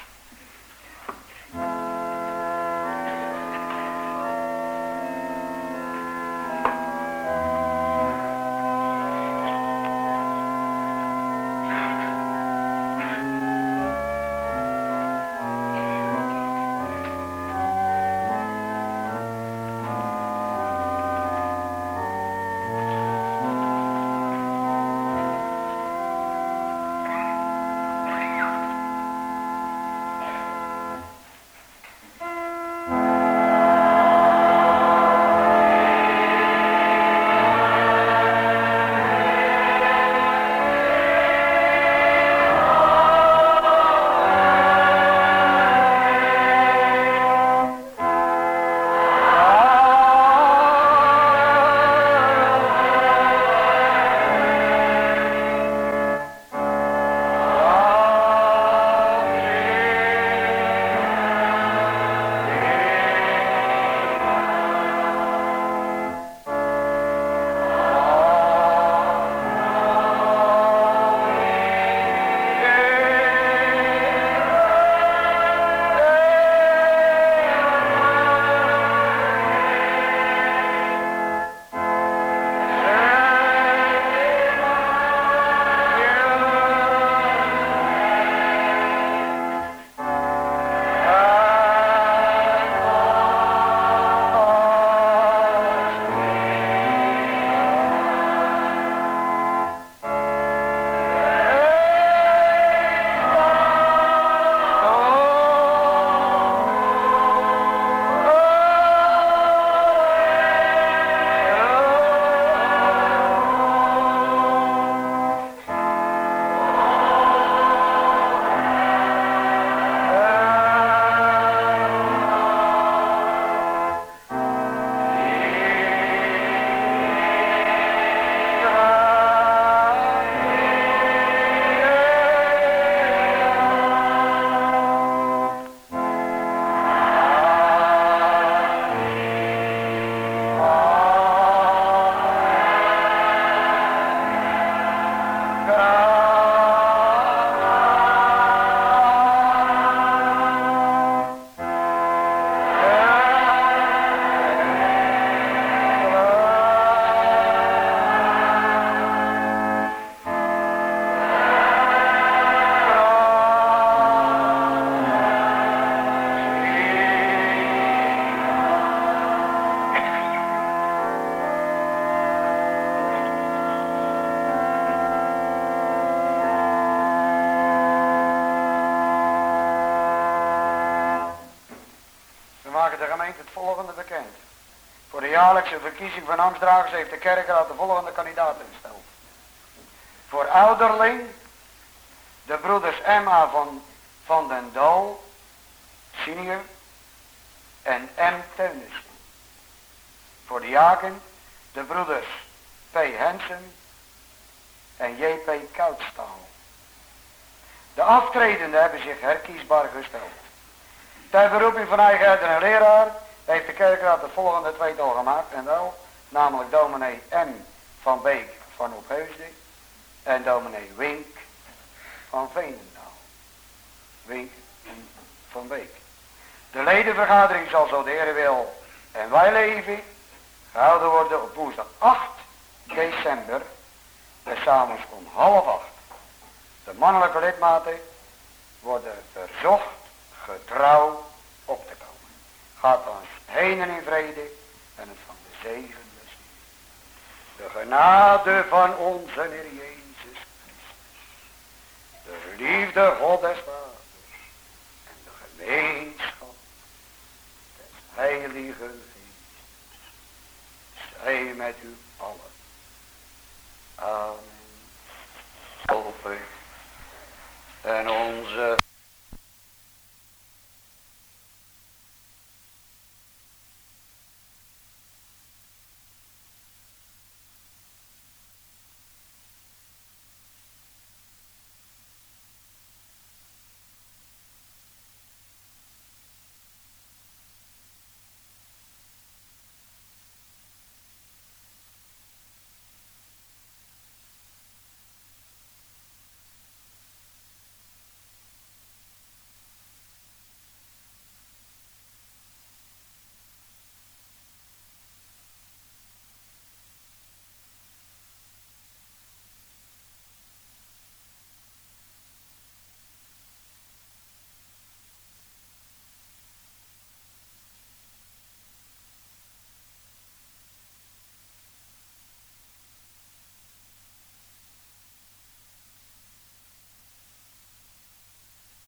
Verkiezing van ambtsdragers heeft de kerkraad de volgende kandidaten gesteld. Voor ouderling de broeders Emma van, van den Dal, senior, en M. Teunissen. Voor de de broeders P. Hensen en J.P. Koudstaal. De aftredenden hebben zich herkiesbaar gesteld. Ter beroeping van eigen en leraar heeft de kerkraad de volgende tweetal gemaakt. En wel, namelijk dominee M. van Beek van Opheusden en dominee Wink van Veenendaal. Wink van Beek. De ledenvergadering zal zo de Heer wil en wij leven gehouden worden op woensdag 8 december. En s'avonds om half acht. De mannelijke lidmaten worden verzocht getrouw op te komen. Gaat dan heen en in vrede en het van de zeven is De genade van onze Heer Jezus Christus, de liefde God des Vaders en de gemeenschap des Heiligen Geestes zij met u allen. Amen. Open en onze...